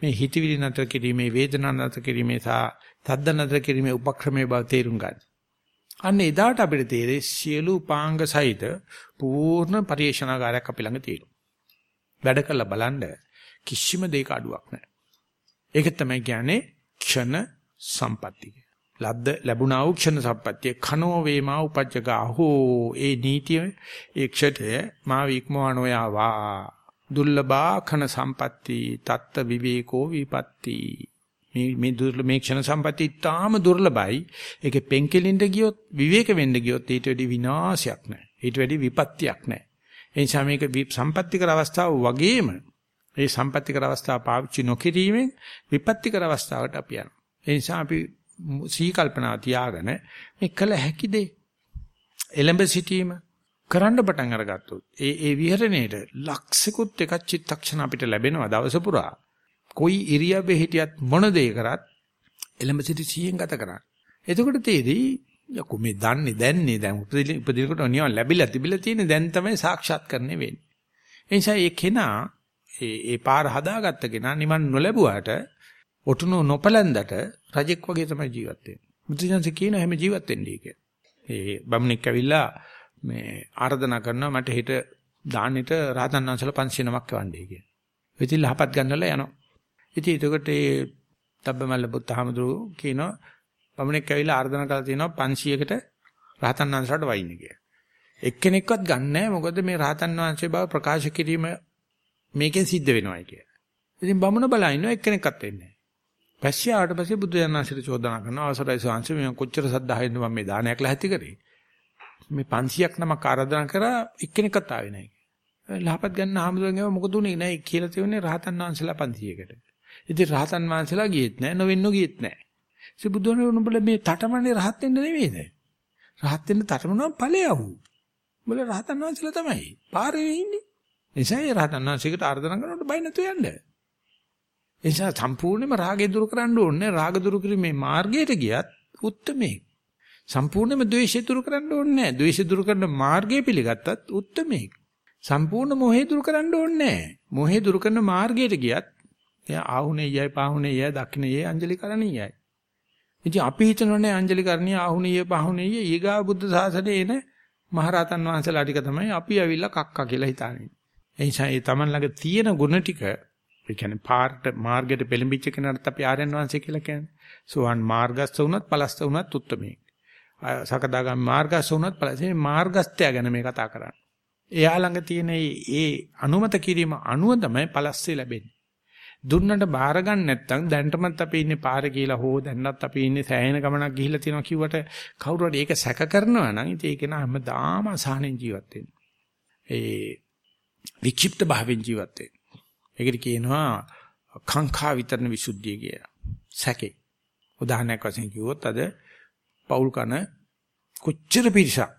A: මේ හිතවිලි නතර කිරීමේ වේදනා නතර කිරීමේ සහ තද්ද නතර කිරීමේ උපක්‍රමයේ බව තේරුම් ගන්න. අන්න එදාට අපිට තේරෙයි සියලු උපාංග සහිත පූර්ණ පරිේශනාකාරයක් අපි ළඟ තියෙනවා. වැඩ කළා බලන්න කිසිම දෙයක අඩුවක් නැහැ. ඒක තමයි කියන්නේ ක්ෂණ සම්පත්තිය. ලද්ද ලැබුණා වූ ක්ෂණ සම්පත්තිය. කනෝ වේමා උපජ්ජගා හෝ ඒ නීතිය ඒ ක්ෂතය මා වික්මවනෝ යාවා දුර්ලභා කන සම්පatti තත්ත විවේකෝ විපatti මේ මේ දුර්ලභ මේ ක්ෂණ සම්පatti තාම දුර්ලභයි. ඒකේ පෙන්කෙලින්ද ගියොත් විවේක වෙන්න ගියොත් ඊට වැඩි විනාශයක් නැහැ ඊට වැඩි විපත්තියක් නැහැ ඒ නිසා මේක සම්පත්තිකර අවස්ථාව වගේම ඒ සම්පත්තිකර අවස්ථාව පාවිච්චි නොකිරීමෙන් විපත්තිකර අවස්ථාවට අපි යනවා. ඒ නිසා අපි සී කල්පනා තියාගෙන මේ කළ හැකි දේ එලඹ සිටීම කරන්න පටන් අරගත්තොත් ඒ ඒ විහරණයට ලක්ෂිකුත් එකක් චිත්තක්ෂණ අපිට ලැබෙනවා දවස පුරා. කොයි ඉරියව්වේ හිටියත් මොන දේ කරත් එලඹ සිටි සියෙන් ගත කරන්න. එතකොට තේරෙයි යකෝ මේ දන්නේ දැන්නේ දැන් උපදිනකොට නියම ලැබිලා තිබිලා තියෙන දැන් තමයි සාක්ෂාත් කරන්නේ වෙන්නේ. ඒ නිසා ඒ කෙනා ඒ ඒ පාර හදාගත්ත කෙනා නිවන් නොලැබුවාට ඔටුනු නොපලන්දට රජෙක් වගේ තමයි ජීවත් වෙන්නේ. බුදුසසුන කියන හැම ජීවත් වෙන්නේ කියලා. ඒ බමුණෙක් ඇවිල්ලා මේ ආර්දනා කරනවා මට හෙට දාන්නෙට රහතන් වහන්සේලා 500 නමක් වණ්ඩේ කියලා. ඉතින් ලහපත් ගන්නලා යනවා. ඉතින් එතකොට ඒ තබ්බමල්ල බුද්ධහමඳුරු කියනවා බමුණෙක් ඇවිල්ලා ආර්දනා කරලා තියෙනවා 500කට රහතන් වහන්සේලාට වයින් කියලා. එක්කෙනෙක්වත් ගන්නෑ මොකද මේ රහතන් වහන්සේ බව ප්‍රකාශ කිරීම මේකෙන් සිද්ධ වෙනවායි කියලා. ඉතින් බමුණ බලා ඉන්නවා එක්කෙනෙක්වත් වෙන්නේ පස්සේ ආවට පස්සේ බුදු දනන්සිට චෝදනා කරනවා අවසරයි සාංශ මම කොච්චර සද්ධායෙන්ද මම මේ දානයක් ලැහැත්ති කරේ? මේ 500ක් නමක් ආරාධනා කරා එක්කෙනෙක්වත් ආවේ නැහැ. ලහපත් ගන්න ආමතුරුන්ගේ මොකද උනේ නැහැ කියලා තියෙන්නේ රහතන් වහන්සේලා 500කට ඉතින් රහතන් වහන්සේලා ගියෙත් නැහැ නොවෙන්නෝ ගියෙත් නැහැ. ඉතින් බුදුහාමුදුරුවෝ උඹලා මේ තටමනේ රහත් වෙන්න නෙවෙයිද? රහත් වෙන්න තටමනවා ඵලයව උඹලා රහතන් වහන්සේලා තමයි පාරේ ඉන්නේ. එසයි රහතන් වහන්සේකට ආරාධනා කරනකොට බය නැතුව යන්නේ. ඒ නිසා සම්පූර්ණයෙන්ම රාගය දුරු කරන්න ඕනේ. රාග දුරු කිරීමේ මාර්ගයට ගියත් උත්මේ. සම්පූර්ණයෙන්ම ද්වේෂය දුරු කරන්න ඕනේ නැහැ. ද්වේෂය දුරු කරන මාර්ගය පිළිගත්තත් උත්මේ. සම්පූර්ණ මොහේ දුරු කරන්න ඕනේ නැහැ. මොහේ දුරු කරන මාර්ගයට ගියත් එයා ආහුණේයයි පාහුණේයයි දක්ෂිනේයයි අංජලි කරණීයයි. ඉතින් අපි හිතනෝනේ අංජලි කරණීය ආහුණේය පාහුණේය ඊගා බුද්ධ ශාසනයේ එන මහරහතන් වහන්සේලා ටික තමයි අපි ඇවිල්ලා කක්කා කියලා හිතානේ. ඒ නිසා ඒ Taman ළඟ තියෙන ගුණ ටික ඒ කියන්නේ පාරට මාර්ගයට පෙළඹිච්ච කෙනාට අපි ආර්යයන් වහන්සේ කියලා කියන්නේ. සෝවන් මාර්ගස්ත වුණත් පලස්ත වුණත් උත්තමේ. සකදාගාමි මාර්ගස්ත වුණත් පලස්ත මාර්ගස්තය ගැන මේ කතා කරන්නේ. එයා ළඟ තියෙන ඒ අනුමත කිරීම අනුව තමයි පලස්සේ ලැබෙන්නේ. දුන්නට බාර ගන්න නැත්නම් දැන්ටමත් අපි ඉන්නේ පාරේ කියලා හෝ දැන්නත් අපි ඉන්නේ සෑහෙන ගමනක් ගිහිල්ලා තියෙනවා කිව්වට කවුරු හරි ඒක සැක කරනවා නම් ඉතින් ඒක නා හැමදාම අසහනෙන් ජීවත් වෙන්නේ. ඒ වික්ෂිප්ත භාවයෙන් ජීවත් වෙන්නේ. ඒකට කියනවා කාංකා විතරන විසුද්ධිය කියලා. සැකේ. උදාහරණයක් වශයෙන් කිව්වොත් අද පෞල් කන කොච්චර පිරිසක්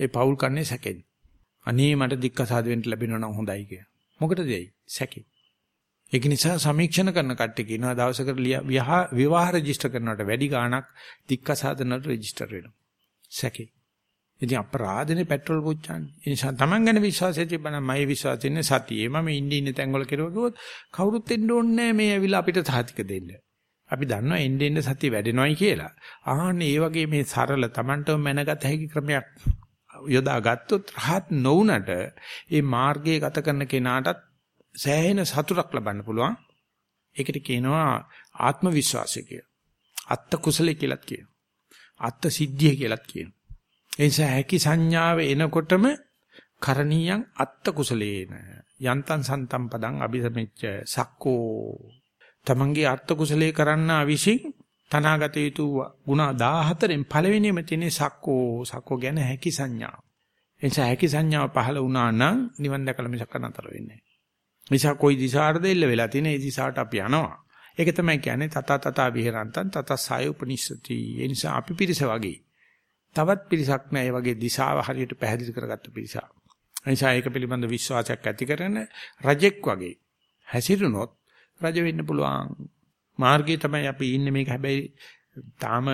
A: ඒ පෞල් කන්නේ සැකෙන්. අනේ මට දික්කසාද වෙන්න ලැබෙනවා නම් හොඳයි කිය. මොකටද ඒ සැකේ. ඒක නිසා සමීක්ෂණ කරන කට්ටිය කියනවා දවසකට විවාහ රෙජිස්ටර් කරනවට වැඩි ගාණක් දික්කසාදනට රෙජිස්ටර් වෙනවා. සැකේ. ඉතින් අපරාධනේ පෙට්‍රල් පුච්චන්නේ. ඒ නිසා Taman ගැන විශ්වාසය තිබ්බනම් මගේ විශ්වාසය ඉන්නේ සතියේ. මම ඉන්නේ ඉන්නේ තැන්වල කෙරුවා කිව්වොත් කවුරුත් එන්න ඕනේ නැහැ මේ ඇවිල්ලා අපිට සාතික දෙන්න. අපි දන්නවා එන්න එන්න සතිය වැඩෙනවයි කියලා. ආන්නේ ඒ වගේ මේ සරල Tamanටම මැනගත හැකි ක්‍රමයක් යොදා ගත්තොත් රහත් නොවුනට ඒ මාර්ගයේ ගත කරන කෙනාටත් සෑහෙන සතුටක් ලබන්න පුළුවන්. ඒකට කියනවා ආත්ම විශ්වාසය කියලා. අත්ත කුසලයේ කියලාත් කියනවා. අත්ත සිද්ධිය කියලාත් කියනවා. ඒ නිසා හැකි සංඥාව එනකොටම කරණීයන් අත්ත කුසලේන යන්තං සන්තම් පදං අபிසමෙච්ච සක්කෝ තමන්ගේ අත්ත කුසලේ කරන්න අවිසින් තනාගත යුතු ಗುಣ 14න් පළවෙනිම තියෙන්නේ සක්කෝ සක්කෝ ගැන හැකි සංඥාව. එනිසා හැකි සංඥාව පහළ වුණා නම් නිවන් දැකලා මිසක නතර වෙන්නේ නැහැ. නිසා કોઈ දිශාට දෙල්ල වෙලා තියෙන ඒ දිශාට අපි යනවා. ඒක තමයි කියන්නේ තත තත විහෙරන්තං තත සාය උපනිෂති. ඒ නිසා අපි පිරිස වගේ තවත් පිරිසක් නැහැ වගේ දිශාව හරියට පැහැදිලි කරගත්ත පිරිසක්. නිසා ඒක පිළිබඳ විශ්වාසයක් ඇති කරන රජෙක් වගේ හැසිරුණොත් රජ වෙන්න පුළුවන්. මාර්ගයේ තමයි අපි ඉන්නේ. මේක හැබැයි තාම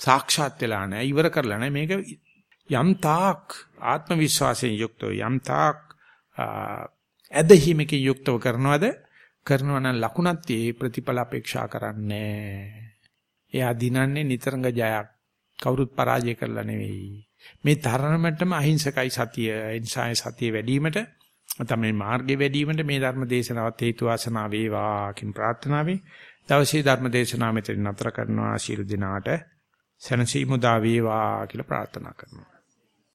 A: සාක්ෂාත් වෙලා නැහැ ඉවර කරලා නැහැ මේක යම් තාක් ආත්ම විශ්වාසයෙන් යුක්තව යම් තාක් ඇදහිමකින් යුක්තව කරනවද? කරනවා නම් ලකුණක් tie ප්‍රතිඵල අපේක්ෂා කරන්නේ එයා දිනන්නේ නිතරංග ජයක්. කවුරුත් පරාජය කරලා නෙවෙයි. මේ තරමටම අහිංසකයි සතිය ඒ නිසා සතිය වැඩිවීමට තමයි මාර්ගය වැඩිවීමට මේ ධර්ම දේශනාවත් හේතු වාසනා වේවා කියන ප්‍රාර්ථනාවෙන් දවසේ ධර්ම දේශනාව මෙතන නතර කරනවා. ශීල දිනාට සනසීමු දා වේවා කියලා ප්‍රාර්ථනා කරනවා.